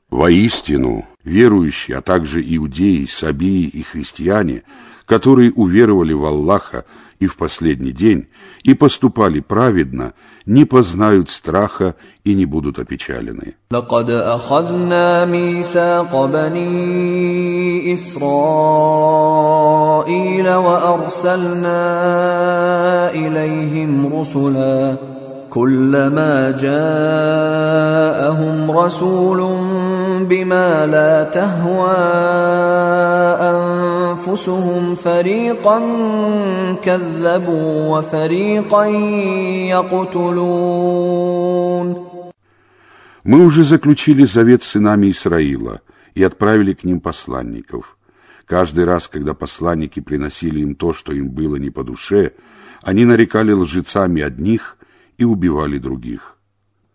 Воистину, верующие, а также иудеи, сабии и христиане – которые уверовали в Аллаха и в последний день, и поступали праведно, не познают страха и не будут опечалены. لقد أخذنا ميثاق بني إسرائيل وأرسلنا إليهم رسلا كلما جاءهم رسول بما لا تهوى انفسهم فريقا كذبوا وفريقا يقتلون Мы уже заключили завет с сынами Исраила и отправили к ним посланников. Каждый раз, когда посланники приносили им то, что им было не по душе, они нарекали лжецами одних и убивали других.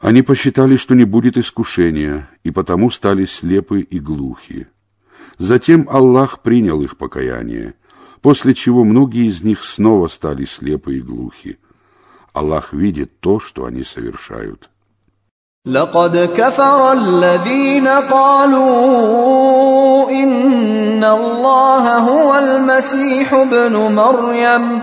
Они посчитали, что не будет искушения, и потому стали слепы и глухи. Затем Аллах принял их покаяние, после чего многие из них снова стали слепы и глухи. Аллах видит то, что они совершают. لقد كفر الذين قالوا إن الله هو المسيح ابن مريم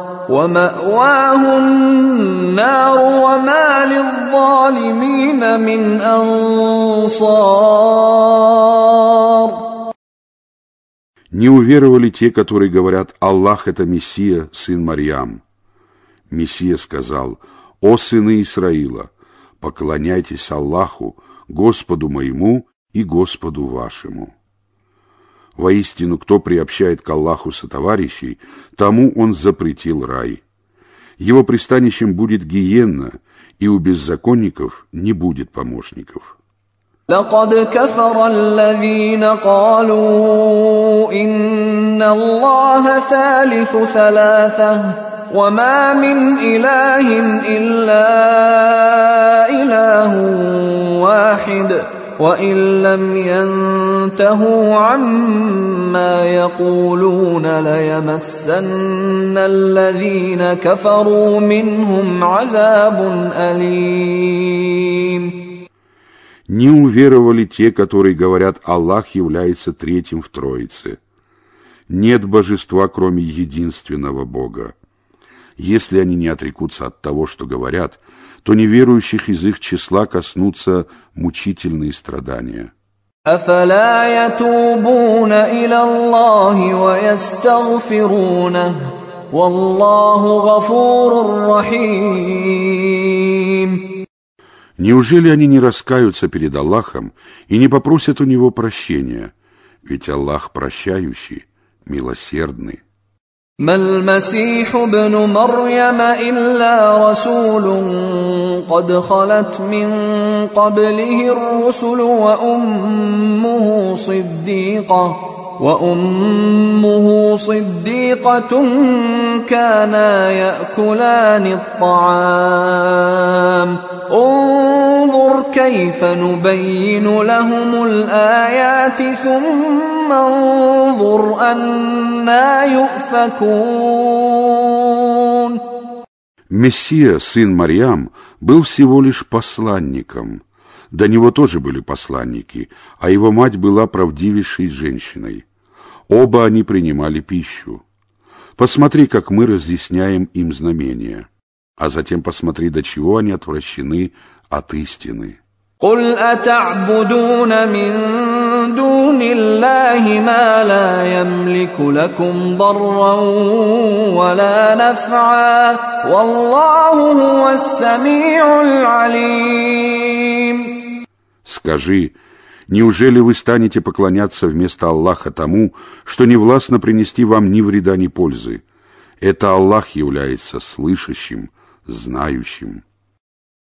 وماواه النار وما للظالمين من انصار Не уверовали те, которые говорят «Аллах – это Мессия, сын Марьям». Мессия сказал «О сыны Исраила, поклоняйтесь Аллаху, Господу моему и Господу вашему». Воистину, кто приобщает к Аллаху сотоварищей, тому он запретил рай. Его пристанищем будет гиенна, и у беззаконников не будет помощников. لقد كفر الذين قالوا إن الله ثالث ثلاثة وما من إله إلا إله واحد وان لم ينتهوا عما يقولون ليمسن الذين كفروا منهم عذاب اليم Не уверовали те, которые говорят, Аллах является третьим в Троице. Нет божества, кроме единственного Бога. Если они не отрекутся от того, что говорят, то неверующих из их числа коснутся мучительные страдания. أفلا يتوبون إلى الله ويستغفرونه والله غفور رحيم Неужели они не раскаются перед Аллахом и не попросят у Него прощения? Ведь Аллах прощающий, милосердный. ما المسيح ابن مريم إلا رسول قد خلت من قبله الرسل وأمه صديقة وأمه صديقة كانا يأكلان الطعام. انظر كيف نبين لهم الآيات ثم انظر انا يؤفكون Мессия, сын Марьям, был всего лишь посланником. До него тоже были посланники, а его мать была правдивейшей женщиной. Оба они принимали пищу. Посмотри, как мы разъясняем им знамения, а затем посмотри, до чего они отвращены от истины. قل اتعبدون من دون الله ما لا يملك لكم ضرا ولا نفعا والله هو السميع العليم Скажи, неужели вы станете поклоняться вместо Аллаха тому, что не властно принести вам ни вреда, ни пользы? Это Аллах является слышащим, знающим.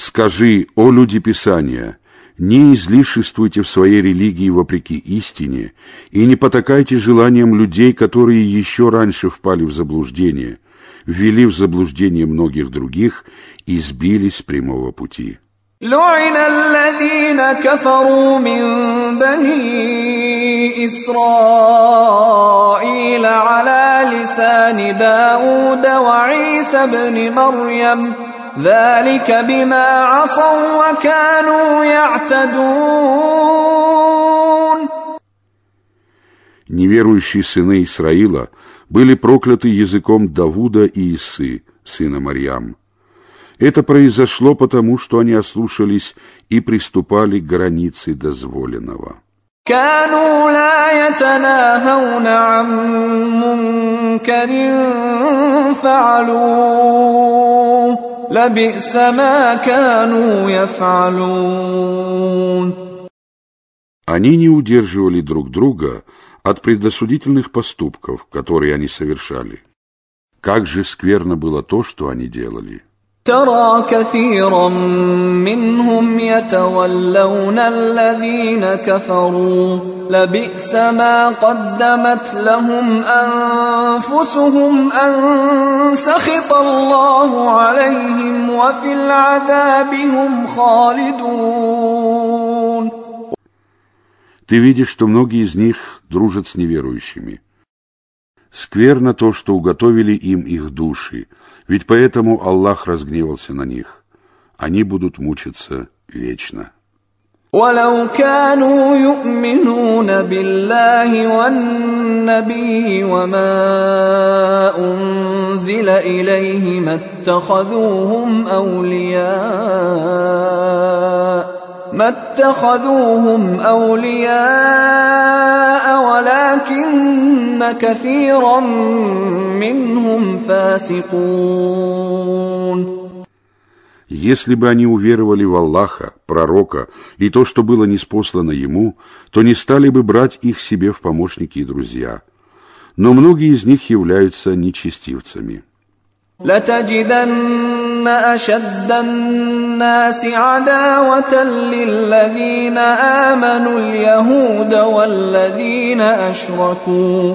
Скажи, о люди Писания, не излишествуйте в своей религии вопреки истине и не потакайте желаниям людей, которые еще раньше впали в заблуждение, ввели в заблуждение многих других и сбились с прямого пути. لعن الذين كفروا من بني إسرائيل على لسان داود وعيسى بن مريم ذلك بما عصوا وكانوا يعتدون Неверующие сыны Исраила были прокляты языком Давуда и Исы, сына Марьям. Это произошло потому, что они ослушались и приступали к границе дозволенного. كانوا لا يتناهون عن منكر فعلوه لبئس ما كانوا يفعلون Они не удерживали друг друга от предосудительных поступков, которые они совершали. Как же скверно было то, что они делали. ترى كثيرا منهم يتولون الذين كفروا لبئس ما قدمت لهم انفسهم ان سخط الله عليهم وفي العذاب هم خالدون Ты видишь, что многие из них дружат с неверующими. Скверно то, что уготовили им их души, ведь поэтому Аллах разгневался на них. Они будут мучиться вечно. ولو كانوا يؤمنون بالله والنبي وما انزل اليه ما اتخذوهم اولياء ما اتخذوهم اولياء ولكن كثيرا منهم فاسقون Если бы они уверовали в Аллаха, пророка и то, что было неспослано ему, то не стали бы брать их себе в помощники и друзья. Но многие из них являются нечестивцами. لتجدن اشد الناس عداوه للذين امنوا اليهود والذين اشركوا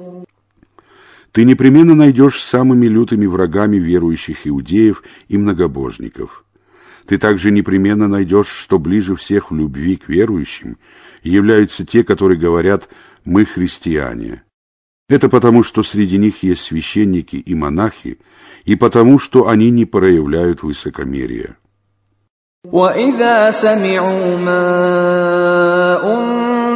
Ты непременно найдешь самыми лютыми врагами верующих иудеев и многобожников. Ты также непременно найдешь, что ближе всех в любви к верующим являются те, которые говорят «мы христиане». Это потому, что среди них есть священники и монахи, и потому, что они не проявляют высокомерия. واذا سمعوا ما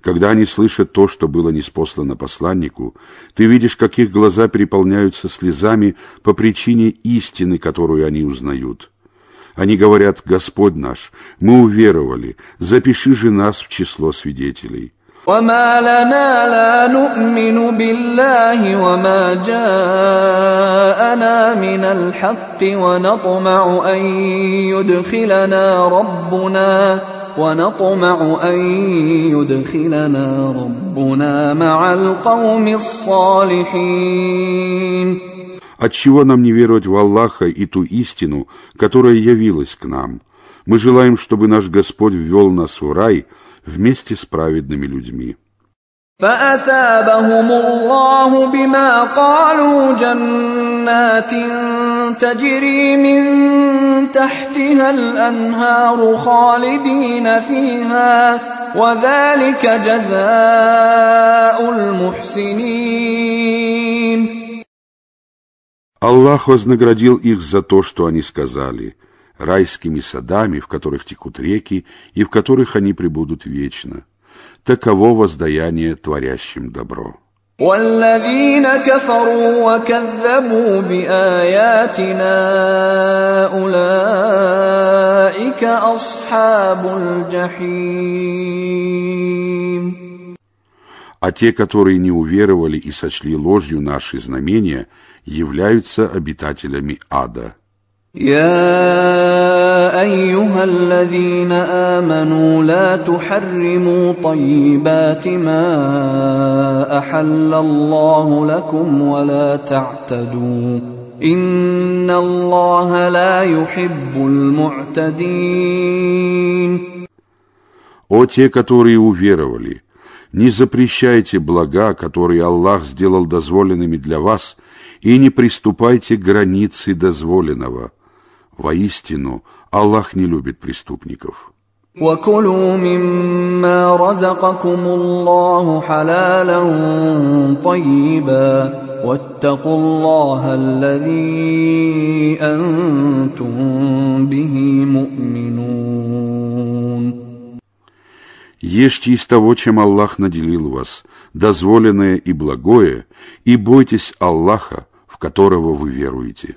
Когда они слышат то, что было неспослано посланнику, ты видишь, как их глаза переполняются слезами по причине истины, которую они узнают. Они говорят, Господь наш, мы уверовали, запиши же нас в число свидетелей. وما لنا لا نؤمن بالله وما جاءنا من الحق ونطمع ان يدخلنا ربنا ونطمع ان يدخلنا ربنا مع القوم الصالحين Отчего нам не веровать в Аллаха и ту истину, которая явилась к нам? Мы желаем, чтобы наш Господь ввел нас в рай вместе с праведными людьми. فاثابهم الله بما قالوا جنات تجري من تحتها الانهار خالدين فيها وذلك جزاء المحسنين Аллах вознаградил их за то, что они сказали, райскими садами, в которых текут реки и в которых они пребудут вечно. Таково воздаяние творящим добро. والذين كفروا وكذبوا باياتنا اولئك اصحاب الجحيم А те, которые не уверовали и сочли ложью наши знамения, являются обитателями ада. يا ايها الذين امنوا لا تحرموا طيبات ما احل الله لكم ولا تعتدوا ان الله لا يحب المعتدين О те, которые уверовали, не запрещайте блага, которые Аллах сделал дозволенными для вас, и не приступайте к границе дозволенного. Воистину, Аллах не любит преступников. وكلوا مما رزقكم الله حلالا طيبا واتقوا الله الذي انتم به مؤمنون Ешьте из того, чем Аллах наделил вас, дозволенное и благое, и бойтесь Аллаха, в которого вы веруете.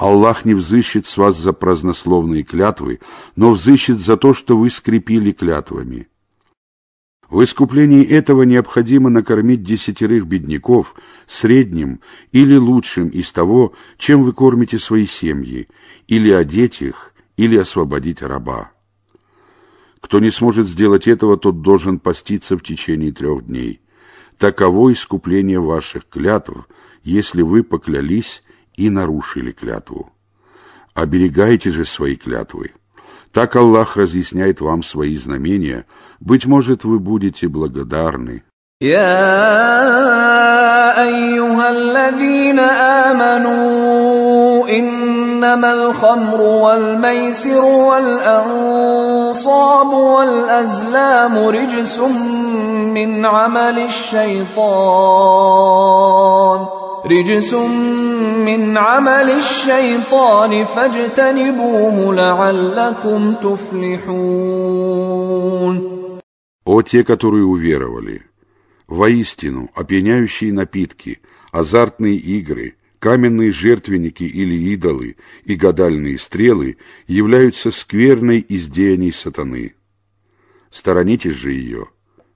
Аллах не взыщет с вас за празднословные клятвы, но взыщет за то, что вы скрепили клятвами. В искуплении этого необходимо накормить десятерых бедняков средним или лучшим из того, чем вы кормите свои семьи, или одеть их, или освободить раба. Кто не сможет сделать этого, тот должен поститься в течение трех дней. Таково искупление ваших клятв, если вы поклялись и нарушили клятву. Оберегайте же свои клятвы. Так Аллах разъясняет вам свои знамения. Быть может, вы будете благодарны. يا ايها الذين امنوا انما الخمر والميسر والانصاب والازلام رجس من عمل الشيطان رجس من عمل الشيطان فاجتنبوه لعلكم تفلحون О те, которые уверовали! Воистину, опьяняющие напитки, азартные игры, каменные жертвенники или идолы и гадальные стрелы являются скверной из деяний сатаны. Сторонитесь же ее,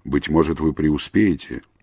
быть может, вы преуспеете.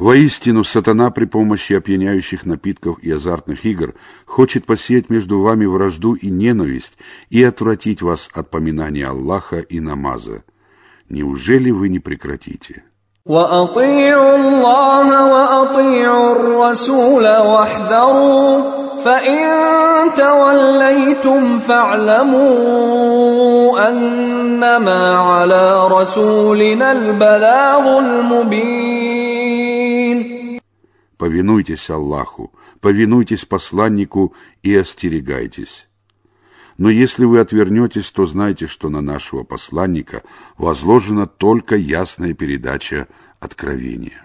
Воистину, сатана при помощи опьяняющих напитков и азартных игр хочет посеять между вами вражду и ненависть и отвратить вас от поминания Аллаха и намаза. Неужели вы не прекратите? واطيعوا الله واطيعوا الرسول واحذروا فان توليتم فاعلموا انما على رسولنا البلاغ المبين Повинуйтесь Аллаху, повинуйтесь посланнику и остерегайтесь. Но если вы отвернетесь, то знайте, что на нашего посланника возложена только ясная передача откровения.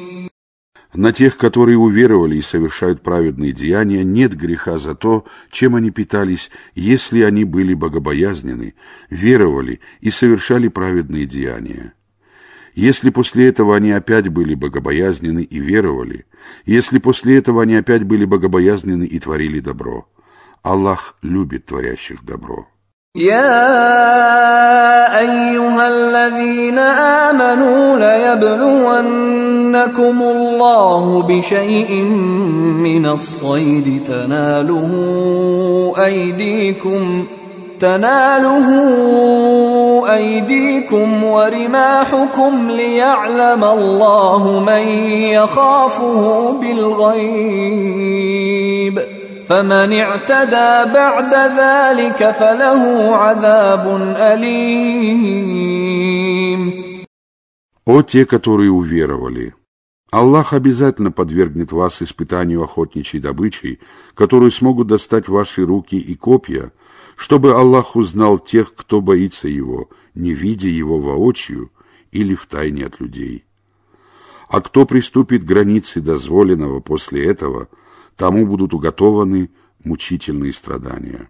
На тех, которые уверовали и совершают праведные деяния, нет греха за то, чем они питались, если они были богобоязнены, веровали и совершали праведные деяния. Если после этого они опять были богобоязнены и веровали, если после этого они опять были богобоязнены и творили добро, Аллах любит творящих добро. يا ايها الذين امنوا ليبلونكم الله بشيء من الصيد تناله ايديكم تناله أيديكم ورماحكم ليعلم الله من يخافه بالغيب فمن اعتدى بعد ذلك فله عذاب أليم О те, которые уверовали! Аллах обязательно подвергнет вас испытанию охотничьей добычей, которую смогут достать ваши руки и копья, чтобы Аллах узнал тех, кто боится Его, не видя Его воочию или в тайне от людей. А кто приступит к границе дозволенного после этого, тому будут уготованы мучительные страдания.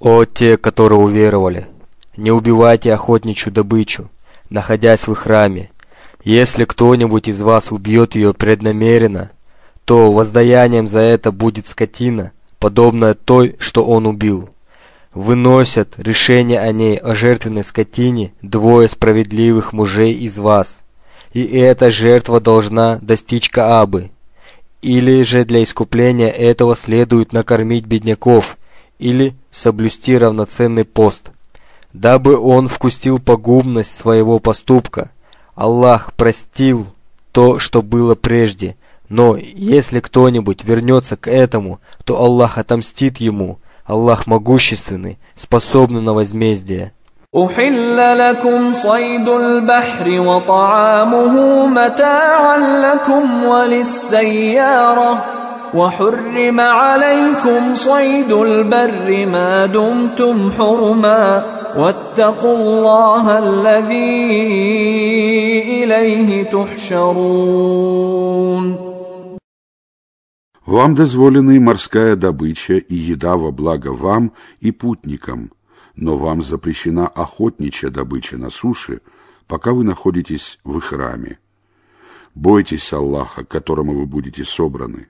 О те, которые уверовали, не убивайте охотничью добычу, находясь в храме. Если кто-нибудь из вас убьет ее преднамеренно, то воздаянием за это будет скотина, подобная той, что он убил. Выносят решение о ней, о жертвенной скотине, двое справедливых мужей из вас. И эта жертва должна достичь Каабы. Или же для искупления этого следует накормить бедняков – или соблюсти равноценный пост, дабы он вкусил погубность своего поступка. Аллах простил то, что было прежде, но если кто-нибудь вернется к этому, то Аллах отомстит ему. Аллах могущественный, способный на возмездие. أحل لكم صيد البحر وطعامه متاعا لكم وللسيارة وحرم عليكم صيد البر ما دمتم حرما واتقوا الله الذي إليه تحشرون Вам дозволены морская добыча и еда во благо вам и путникам, но вам запрещена охотничья добыча на суше, пока вы находитесь в храме. Бойтесь Аллаха, к которому вы будете собраны.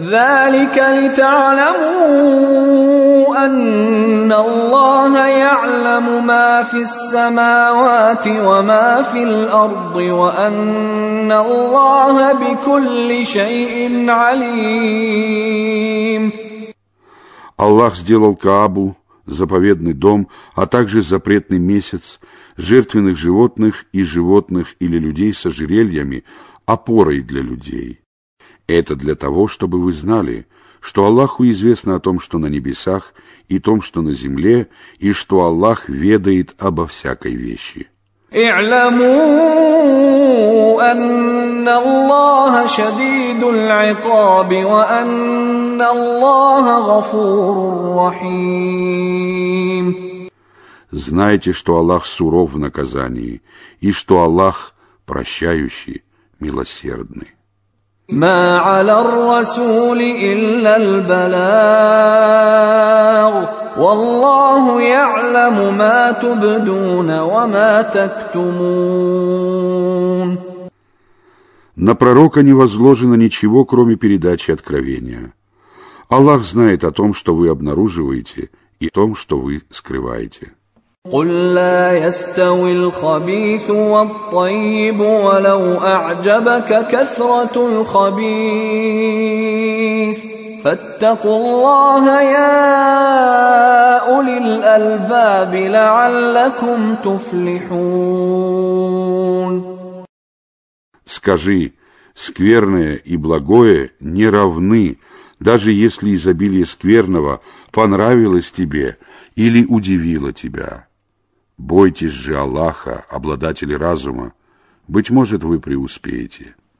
ذلك لتعلموا أن الله يعلم ما في السماوات وما في الأرض وأن الله بكل شيء عليم Аллах сделал Каабу, заповедный дом, а также запретный месяц, жертвенных животных и животных или людей с ожерельями, опорой для людей – это для того, чтобы вы знали, что Аллаху известно о том, что на небесах, и том, что на земле, и что Аллах ведает обо всякой вещи. اعلموا أن الله شديد العقاب وأن الله غفور رحيم Знайте, что Аллах суров в наказании, и что Аллах прощающий, милосердный. ما على الرسول إلا البلاغ والله يعلم ما تبدون وما تكتمون На пророка не возложено ничего, кроме передачи откровения. Аллах знает о том, что вы обнаруживаете, и о том, что вы скрываете. قل لا يستوي الخبيث والطيب ولو اعجبك كثره الخبيث فاتقوا الله يا أولي الألباب لعلكم تفلحون Скажи, скверное и благое не равны, даже если изобилие скверного понравилось тебе или удивило тебя. Бойтесь же Аллаха, обладателя разума, быть может, вы преуспеете.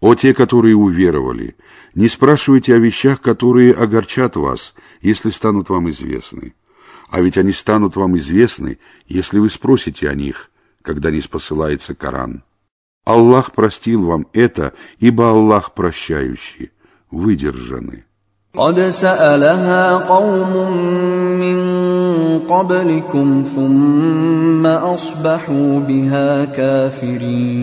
О те, которые уверовали, не спрашивайте о вещах, которые огорчат вас, если станут вам известны. А ведь они станут вам известны, если вы спросите о них, когда не спосылается Коран. Аллах простил вам это, ибо Аллах прощающий, выдержаны. قد سألها قوم من قبلكم ثم أصبحوا بها كافرين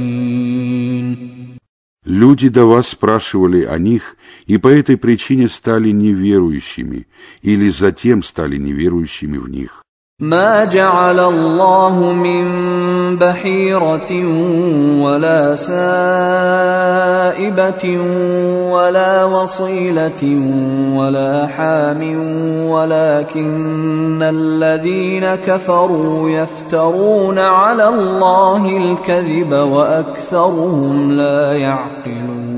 Люди до вас спрашивали о них, и по этой причине стали неверующими, или затем стали неверующими в них. ما جعل الله من بحيرة ولا سائبة ولا وصيلة ولا حام ولكن الذين كفروا يفترون على الله الكذب وأكثرهم لا يعقلون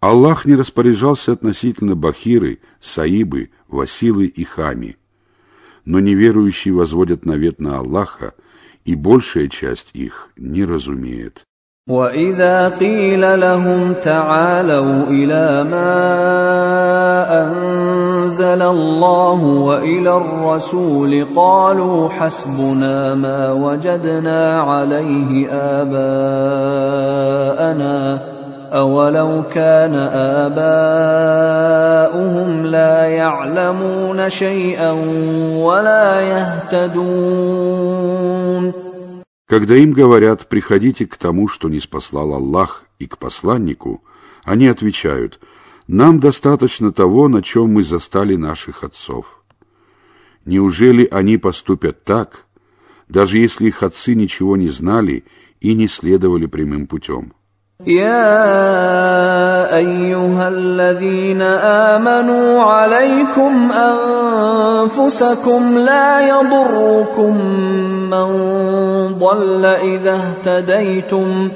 Аллах не распоряжался относительно Бахиры, Саибы, Василы и Хами. Но неверующие возводят навет на Аллаха, и большая часть их не разумеет. واذا قيل لهم تعالوا الى ما انزل الله والى الرسول قالوا حسبنا ما وجدنا عليه اباءنا أولو كان آباؤهم لا يعلمون شيئا ولا يهتدون Когда им говорят «приходите к тому, что не спаслал Аллах, и к посланнику», они отвечают «нам достаточно того, на чем мы застали наших отцов». Неужели они поступят так, даже если их отцы ничего не знали и не следовали прямым путем? يا ايها الذين امنوا عليكم انفسكم لا يضركم من ضل اذا اهتديتم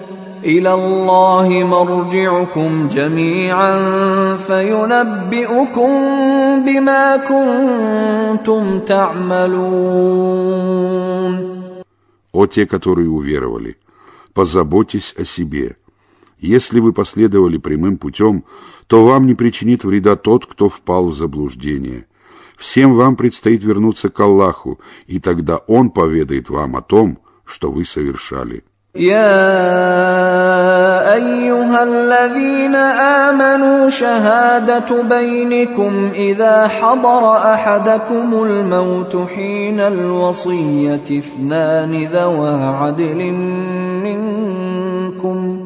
الى الله مرجعكم جميعا فينبئكم بما كنتم تعملون О те, которые уверовали, позаботьтесь о себе – если вы последовали прямым путем, то вам не причинит вреда тот, кто впал в заблуждение. Всем вам предстоит вернуться к Аллаху, и тогда Он поведает вам о том, что вы совершали. يا ايها الذين امنوا شهاده بينكم اذا حضر احدكم الموت حين الوصيه اثنان ذوى عدل منكم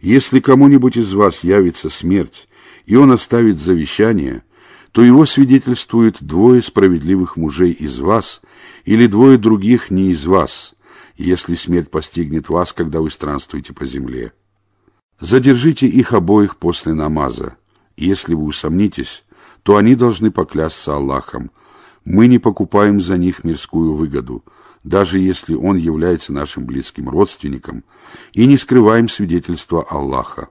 Если кому-нибудь из вас явится смерть, и он оставит завещание, то его свидетельствуют двое справедливых мужей из вас или двое других не из вас, если смерть постигнет вас, когда вы странствуете по земле. Задержите их обоих после намаза. Если вы усомнитесь, то они должны поклясться Аллахом. Мы не покупаем за них мирскую выгоду, даже если он является нашим близким родственником, и не скрываем свидетельства Аллаха.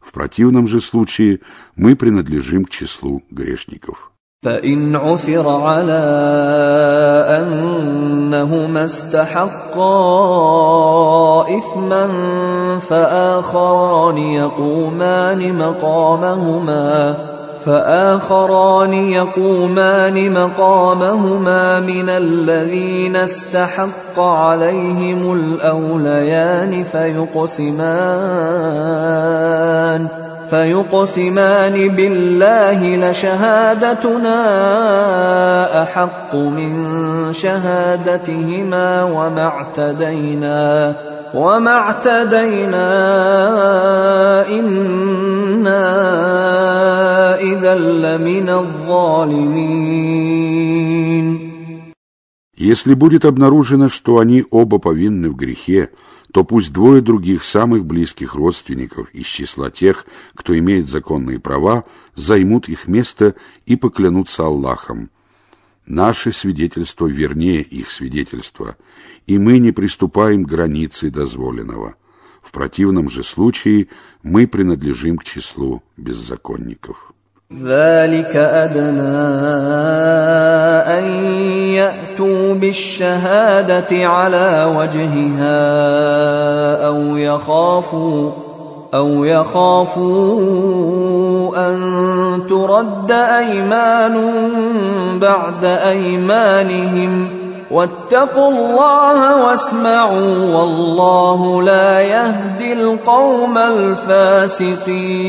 В противном же случае мы принадлежим к числу грешников. فإن عثر على أنهما استحقا إثما فآخران يقومان مقامهما فآخران يقومان مقامهما من الذين استحق عليهم الأوليان فيقسمان فيقسمان بالله لشهادتنا أحق من شهادتهما وما اعتدينا وما اعتدينا انا اذا لمن الظالمين Если будет обнаружено, что они оба повинны в грехе, то пусть двое других самых близких родственников из числа тех, кто имеет законные права, займут их место и поклянутся Аллахом. Наше свидетельство вернее их свидетельства, и мы не приступаем к границе дозволенного. В противном же случае мы принадлежим к числу беззаконников. ذلك أدنى أن يأتوا بالشهادة على وجهها أو يخافوا أو يخافوا أن ترد أيمان بعد أيمانهم واتقوا الله واسمعوا والله لا يهدي القوم الفاسقين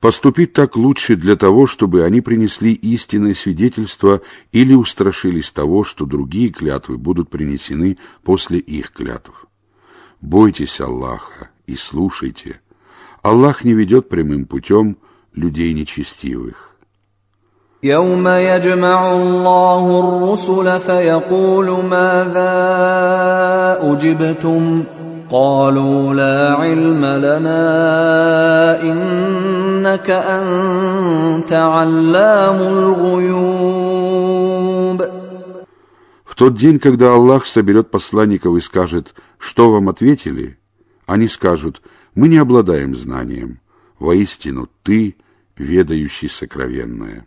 Поступить так лучше для того, чтобы они принесли истинное свидетельство или устрашились того, что другие клятвы будут принесены после их клятв. Бойтесь Аллаха и слушайте. Аллах не ведет прямым путем людей нечестивых. يوم يجمع الله الرسل فيقول ماذا أجبتم قالوا لا علم لنا إنك أنت علام الغيوب В тот день, когда Аллах соберет посланников и скажет, что вам ответили, они скажут, мы не обладаем знанием. Воистину, ты, ведающий сокровенное.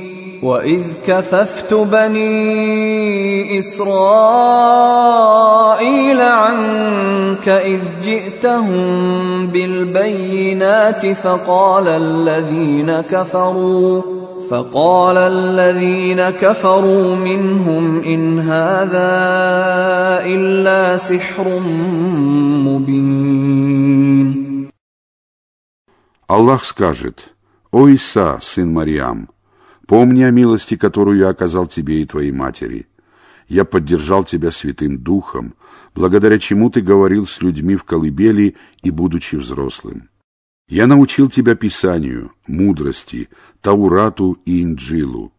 وإذ كففت بني إسرائيل عنك إذ جئتهم بالبينات فقال الذين كفروا فقال الذين كفروا منهم إن هذا إلا سحر مبين Аллах скажет, «О Иса, сын Мариам, Помни о милости, которую я оказал тебе и твоей матери. Я поддержал тебя Святым Духом, благодаря чему ты говорил с людьми в колыбели и будучи взрослым. Я научил тебя Писанию, мудрости, Таурату и Инджилу.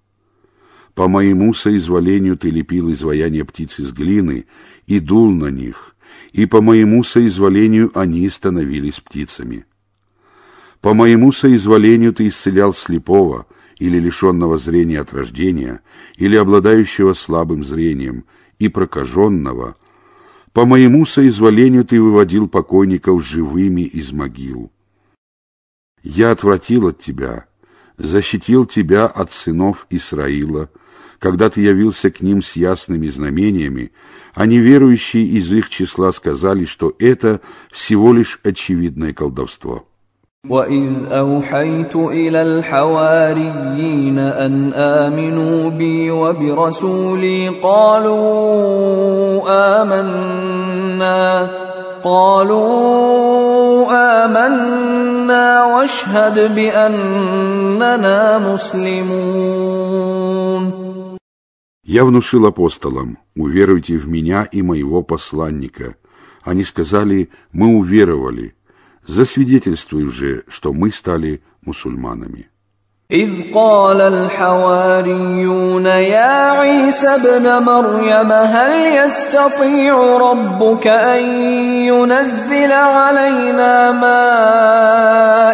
По моему соизволению ты лепил изваяние птиц из глины и дул на них, и по моему соизволению они становились птицами. По моему соизволению ты исцелял слепого, или лишенного зрения от рождения, или обладающего слабым зрением, и прокаженного, по моему соизволению ты выводил покойников живыми из могил. Я отвратил от тебя защитил тебя от сынов Исраила, когда ты явился к ним с ясными знамениями, а неверующие из их числа сказали, что это всего лишь очевидное колдовство. وإذ أوحيت إلى الحواريين أن آمنوا بي وبرسولي قالوا آمنا قالوا آمنا واشهد بأننا مسلمون Я внушил апостолам, уверуйте в меня и моего посланника. Они сказали, мы уверовали. Засвидетельствуй же, что мы стали мусульманами. إذ قال الحواريون يا عيسى ابن مريم هل يستطيع ربك أن ينزل علينا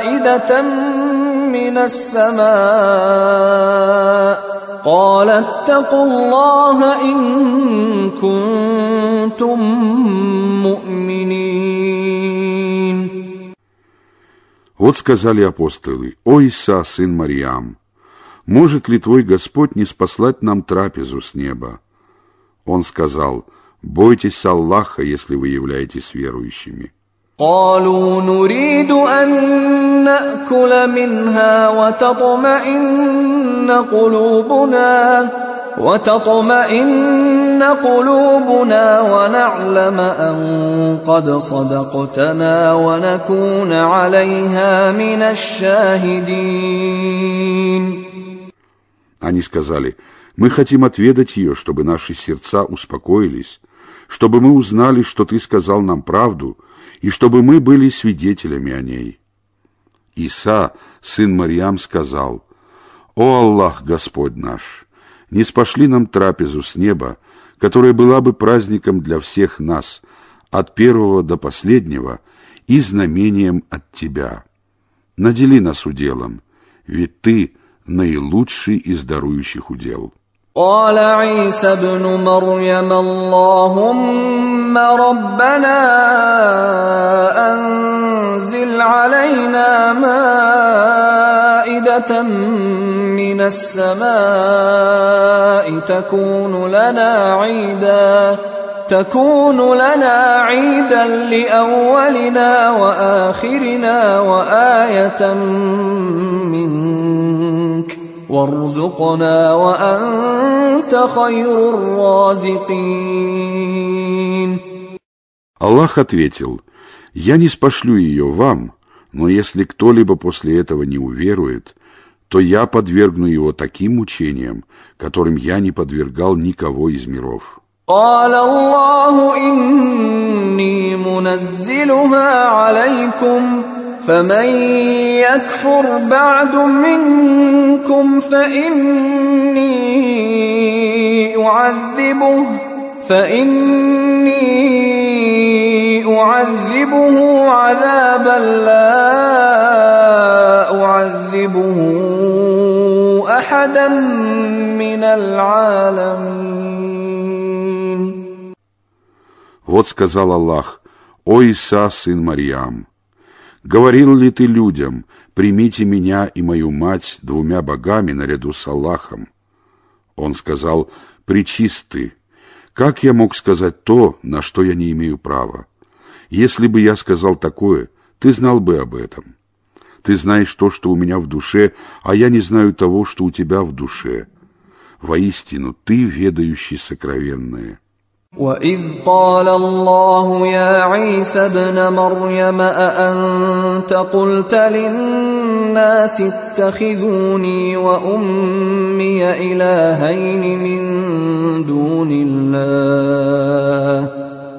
مائدة من السماء قال اتقوا الله إن كنتم مؤمنين Вот сказали апостолы, «О Иса, сын Мариам, может ли твой Господь не спаслать нам трапезу с неба?» Он сказал, «Бойтесь Аллаха, если вы являетесь верующими». قالوا نريد أن نأكل منها وتطمئن قلوبنا وتطمئن قلوبنا ونعلم أن قد صدقتنا ونكون عليها من الشاهدين Они сказали, мы хотим отведать ее, чтобы наши сердца успокоились, чтобы мы узнали, что ты сказал нам правду, и чтобы мы были свидетелями о ней. Иса, сын Марьям, сказал, «О Аллах, Господь наш, не спошли нам трапезу с неба, которая была бы праздником для всех нас, от первого до последнего, и знамением от Тебя. Надели нас уделом, ведь Ты наилучший из дарующих удел». قال عيسى ابن مريم اللهم ربنا انزل علينا مائده من السماء تكون لنا عيدا تكون لنا عيدا لاولنا واخرنا وايه منك وارزقنا وانت خير الرازقين Аллах ответил, «Я не спошлю ее вам, но если кто-либо после этого не уверует, то я подвергну его таким мучениям, которым я не подвергал никого из миров». قال الله إني منزلها عليكم فمن يكفر بعد منكم فإني أعذبه فإني أعذبه عذابا لا أعذبه أحدا من العالمين Вот сказал Аллах, «О Иса, сын Марьям, говорил ли ты людям, примите меня и мою мать двумя богами наряду с Аллахом?» Он сказал, «Причисты, как я мог сказать то, на что я не имею права? Если бы я сказал такое, ты знал бы об этом. Ты знаешь то, что у меня в душе, а я не знаю того, что у тебя в душе. Воистину, ты ведающий сокровенное». وإذ قال الله يا عيسى ابن مريم أأنت قلت للناس اتخذوني وأمي إلهين من دون الله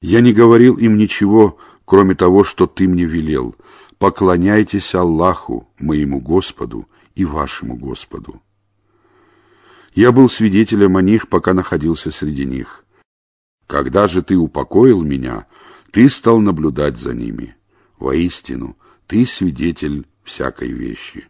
Я не говорил им ничего, кроме того, что ты мне велел. поклоняйтесь Аллаху, моему Господу и вашему Господу. Я был свидетелем о них, пока находился среди них. Когда же ты упокоил меня, ты стал наблюдать за ними. Воистину, ты свидетель всякой вещи.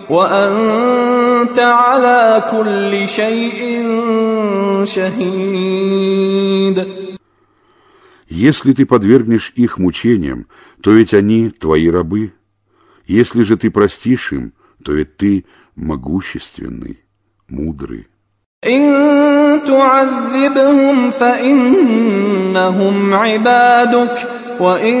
وأنت على كل شيء شهيد Если ты подвергнешь их мучениям, то ведь они твои рабы. Если же ты простишь им, то ведь ты могущественный, мудрый. إن تعذبهم فإنهم عبادك وإن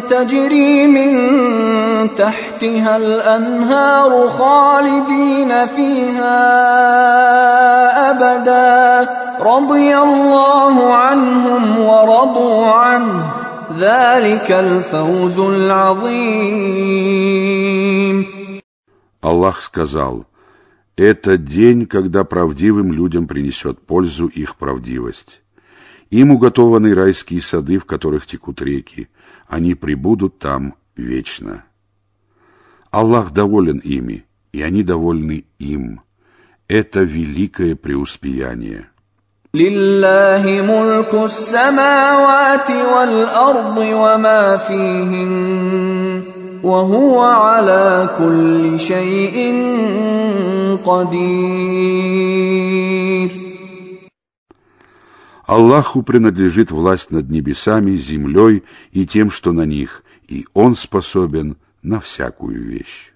تجري من تحتها الانهار خالدين فيها ابدا رضي الله عنهم ورضوا عنه ذلك الفوز العظيم Аллах сказал, «Это день, когда правдивым людям принесет пользу их правдивость. Им уготованы райские сады, в которых текут реки. Они прибудут там вечно. Аллах доволен ими, и они довольны им. Это великое преуспеяние. لله ملك السماوات والأرض وما فيهن وهو على كل شيء قدير Аллаху принадлежит власть над небесами, землей и тем, что на них, и Он способен на всякую вещь.